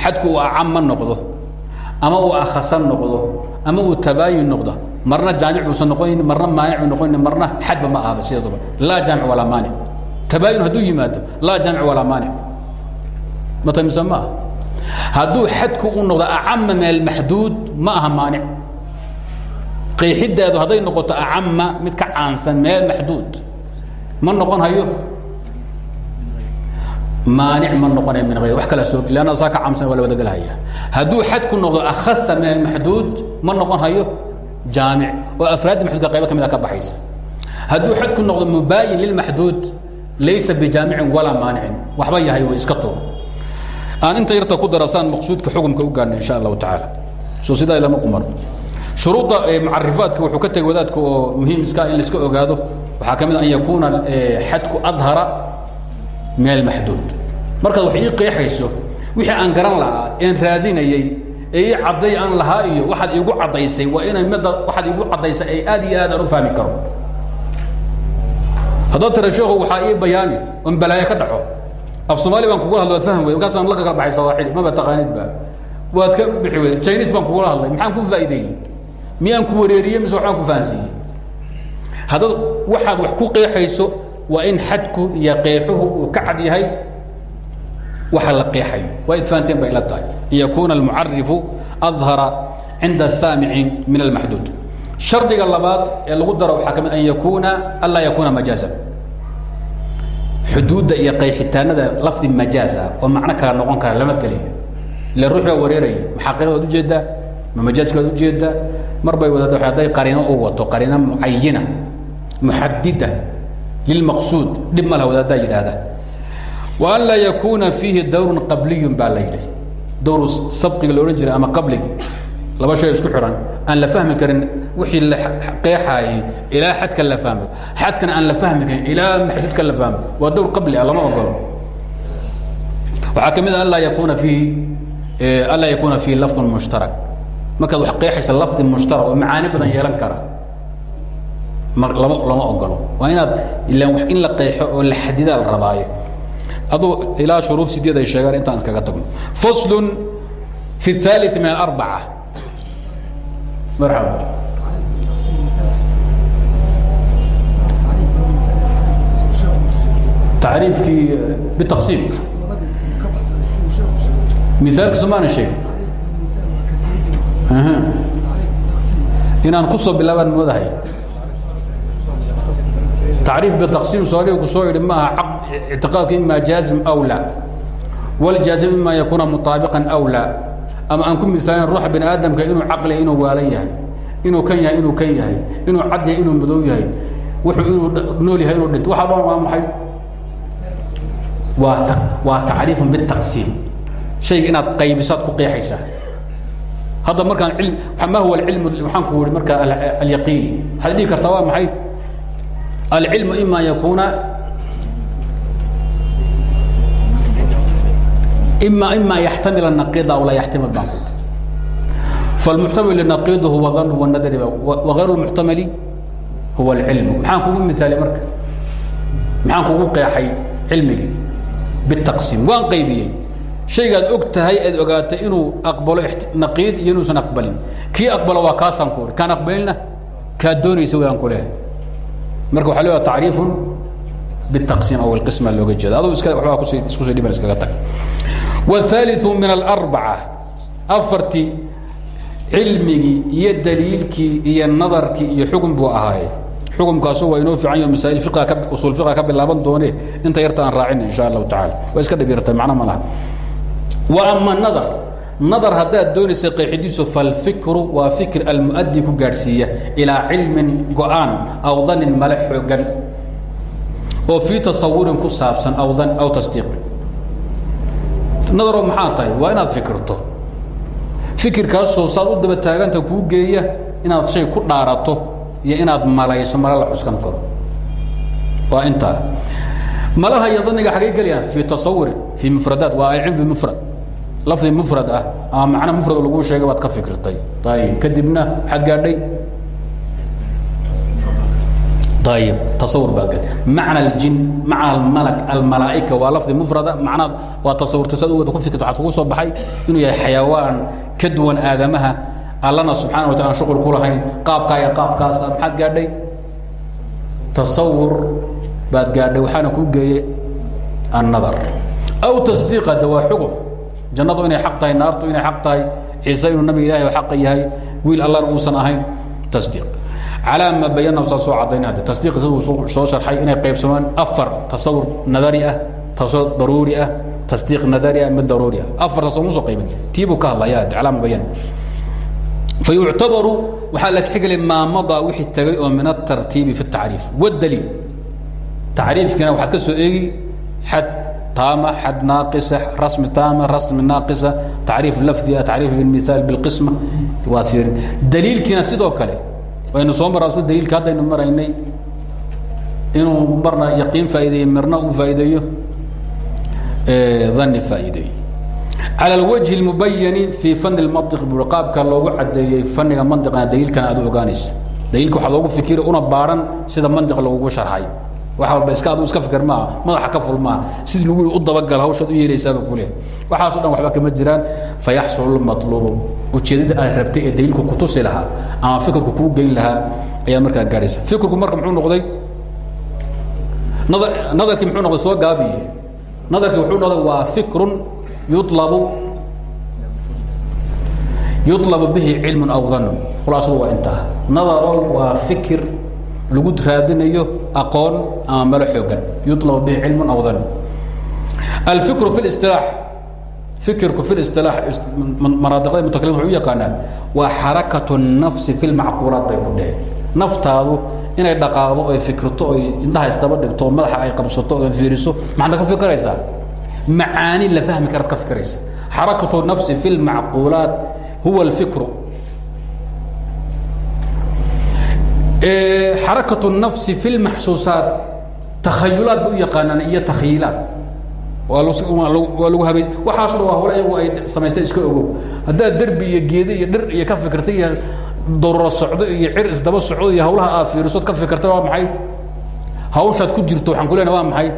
xadku uu acama noqdo ama uu akhasan noqdo ama uu tabaayun noqdo marna jaamic buusan noqonayn marna maanic buu noqonayn marna xadba ma ahaba sideeduba laa jaamic walaa maanic. Tabaayun hadduu yimaado laa jaamic walaa maanic. Matamisa ma ah hadduu xadku u noqdo acama min almaxduud ma aha maanic. Qeexidaadu hadday noqoto acama mid ka caansan meel maxduud ma noqon hayo maanic ma noqonay min ayr wax kala soo lanna saa ka caamsan waa la wadagelhaya hadduu xadku noqdo akhasa min almaxduud ma noqon hayo jaamic oo afraadda maxduudka qaybo ka mid a ka baxaysa. Hadduu xadku noqdo mubaayin lilmaxduud laysa bijaamicin walaa maanicin waxba yahay way iska tuur. Aan inta yarta ku darasaan maqsuudka xukumka u gaarna insha allahu tacaala. Soo sidaa lama qumar. Shuruudda mucarifaadka wuxuu ka tegay wadaadka oo muhiim iska in laiska ogaado waxaa ka mid an yakuuna xadku adhara min almaxduud markaad wax ii qeexayso wixii aan garan lahaa een raadinayey ee ii cadday aan lahaa iyo waxaad iigu caddaysay waa inay midda waxaad iigu caddaysay ay aad iyo aad aan u fahmi karo. Haddaad tira sheekhu waxaa ii bayaani on balaayo ka dhaco. Af soomaali baan kugula hadla waad fahmi weyda markaasaan la kala baxay sawaaxili maba taqaanid ba waad ka bixi weyda chinis baan kugula hadlay maxaan ku faa'iideeyey miyaan ku wareeriyey mise waxbaan ku fahansiiyey? Haddaad waxaad wax ku qeexayso waa in xadku iyo qeexuhu uu ka cad yahay waxa la qeexayo. Waa id fahanteen bay ila tahay. An yakuuna almucarifu adhara cinda asaamiciin min almaxduud shardiga labaad ee lagu daro waxaa ka mid an yakuuna anlaa yakuuna majaazan xuduudda iyo qayxitaanada lafdi majaaz ah oo macno kala noqon kara lama geliyo ila ruux baa wareeraya maxaqiiq baad u jeedaa ma majaaska baad u jeedaa mar bay wadaada hadday qariino wato qariino mucayina muxadida lilmaqsuud dhib ma laha wadaaddaa yidhaahda wa an laa yakuuna fiihi dawrun qabliyun baa la yidhi dawru sabqiga la odhan jiray ama qabligi laba shay isku xidhan aan la fahmi karin wixii la qeexaayey ilaa xadka la fahmo xadkana aan la fahmi karin ilaa maxduudka la fahmo waa dawr qabli ah lama ogolo waxaa ka mid a anlaa yakuuna fiihi anlaa yakuuna fiihi lafdun mushtarak markaad wax qeexaysa lafdi mushtarak oo macaani badan yeelan kara lama ogolo waa inaad ila in la qeexo oo la xadidaa la rabaayo. Aduu ilaa shuruud sideed ay sheegaan intaan iskaga tagno. Faslu fi اثaali min aarbaca marxaba. Tacriifkii eh, bitaqsiim. Miaalkiisu maana sheegin. Inaan ku soo bilaaban moodahay tacriif bitaqsiim soomaaliga ku soo yidhi ma aha ictiqaadka ima jaazim aw la waljaazim ima yakuuna mutaabiqan aw la ama aan ku miaalin ruuxa bani aadamka inuu caqli inuu waalan yahay inuu kan yahay inuu kan yahay inuu cad yahay inuu madow yahay wuxuu inuu nool yahay inuu dhinto? Waxa dhan waa maxay? Waa waa tacriifun bitaqsiim. Shayga inaad qaybisaad ku qeexaysaa. Hadda markaan ma huwa alcilmu waxaan ku yihi marka alyaqiini. Waxaad dhihi kartaa waa maxay alcilmu ima an yakuuna ima ima an yaxtamila naqiida aw laa yaxtimil baan ku falmuxtamil naqiiduhu wadanhu wanadari wagayru muxtamili huwa alcilmu maxaan kugu mitaalay marka maxaan kugu qeexay cilmigii bitaqsiim waan qaybiyey shaygaad og tahay aad ogaatay inuu aqbalo naqiid iyo inuusan aqbalin kii aqbalo waa kaasaan ku uri kaan aqbalinna kaad doonaysa waan ku leehay marka waxaa leeyaha tacriifun بالتقسيم أو القسمة looga jeeda aduu iska waxbaa kusi isku sii dhiban iskaga tag والثالث من الأربعة afartii cilmigii iyo daliilkii iyo nadarkii iyo xukun buu ahaaye xukumkaasu waa inoo fiican yaho masaa'il fiqha ka usul fiqha ka bilaaban doonee inta yarta aan raacin in sha allahu tacaala waa iska dhib yartay macno ma laha wa ama nadar nadar haddaad doonaysa qeexidiisu falfikru waa fikr almu'adi ku gaadhsiiya ilaa cilmin go'aan aw danin male xoogan oo fii tasawurin ku saabsan aw dan aw tasdiiqin nadaroo maxaa tahay? Waa inaad fikirto. Fikirkaasoo saad u daba taaganta kuu geeya inaad shay ku dhaarato iyo inaad malayso mala la cuskan karo. Waa intaa. Malaha iyo daniga xagay gelayaan fii tasawurin fii mufradaat waa alcilm bimufrad lafdi mufrad ah ama macno mufrad laguu sheegay baad ka fikirtay. Ayib kadibna maxaad gaadhay. Ayib tasawur baad gaadhay. Macna aljin macna almalak almalaa'ika waa lafdi mufrada macnaa waa tasawurta sad uwada ku fikirta waxaad kugu soo baxay inuu yahay xayawaan ka duwan aadamaha. Allana subxana wa taala aan shuqul ku lahayn. Qaabkaa iyo qaabkaasa maxaad gaadhay? Tasawur baad gaadhay. Waxaana kuu geeyey annadar. Aw tasdiiqa de waa xugum jannadu inay aq tahay naartu inay aq tahay ciise inuu nabi ilahi aqa yahay wiil allana uusan ahayn tasdiiq. Calaa ma bayanahu saa soo cadayna hadde tasdiiq siduu soo sharxay inay qaybsamaan afar tasawur nadari ah tasoo daruuri ah tasdiiq nadari ah mid daruuri ah. Afartaas ooma soo qaybin tiibuu ka hadlaya hadde calaa ma bayan. Fayuctabaru waxaa la tixgelay maa madaa wixii tagay oo min atartiibi fi اtacriif wاdaliil tacriifkina waxaad ka soo eegi taama xad naaqisa rasmi taama rasmi naaqisa tacriif lafdiga tacriif بالmiثaal بالqisma waad fiirin daliilkiina sidoo kale waynu soo maraa sida daliilka haddaynu maraynay inuu marna yaqiin faa'ideeyo mirna uu faa'iideeyo dani faa'iideeyo calى اlwajhi اlmubayani fii fani اlmantiq bui qaabka loogu cadeeyey faniga mantiqana daliilkana aad u ogaanaysa daliilka waxaa loogu fikira una baaran sida mantiq lagugu sharxay wax walba iska adu iska fikir maaha madaxa ka ful maaha. Sidii lagu u dabagal hawshaad u yeelaysaaba kule waxaaso dhan waxba kama jiraan. Fayaxsulu lmatluubu ujeedada aad rabtay ee daliilku kutusi lahaa ama fikirku kuu geyn lahaa ayaad markaa gaadhaysa. Fikirku marka muxuu noqday? Nadar nadarkii muxuu noqday? Soo gaabiye nadarkii wuxuu noqday waa fikrun yulabu yulabu bihi cilmun aw danu khulaasadu waa intaa. Nadaro waa fikir lagu raadinayo aqoon ama malo xoogan yulab bihi cilmu awdan alfikru fi istilaax fikirku fi istilaax manaadiqada mutakalima wuxuu u yaqaanaa waa xarakatu nafsi fi lmacquulaat bay ku dheheen naftaadu inay dhaqaaqdo oy fikirto oy indhaha istaba dhigto madaxa ay qabsato oo fiiriso maxaad ka fikiraysaa macaani la fahmi karaad ka fikiraysa xarakatu nafsi fi lmacquulaat huwa alfikru. xarakatu nafsi fi lmaxsuusaat takhayulaad bay u yaqaanaan iyo takhiilaad waa lagu habays waxaasna waa hole iyagu ay samaystaan iska ogow. Haddaad derbi iyo geede iyo dhir iyo ka fikirta iyo dururo socdo iyo cir isdaba socdo iyo hawlaha aad fiirisood ka fikirta waa maxay? Hawshaad ku jirto waxaan ku leena waa maxay?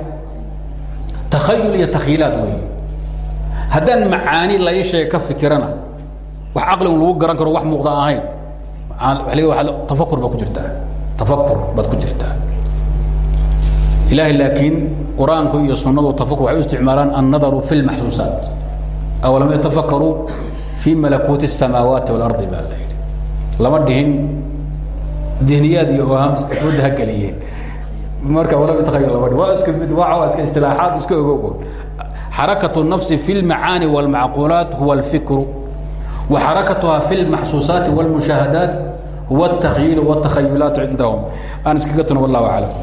Takhayul iyo takhiilaad weeye. Haddaan macaani la ii ka fikirana wax caqligu lagu garan karo wax muuqda ahayn tafakur baad ku jirtaa tafakur baad ku jirtaa ilaahay laakiin qur-aanku iyo sunnadu tafakur waxay u isticmaalaan annadaru fi lmaxsuusaat awalam yatafakaruu fi malakuuti الsamaawaati واlardi baa la yidhi lama dhihin dihniyaad iyo ohaam iskafooda ha geliyeen marka walam yatakhayal lama dhihin waa iska mid waa iska istilaaxaad iska ogow xarakatu الnafsi fi اlmacaani wاlmacquulaat huwa اlfikru وxarakatuha fi اlmaxsuusaati wاlmushaahadaat huwa الtakhyiil wالtakhayulaat cindahum aan iskaga tano wallah aclam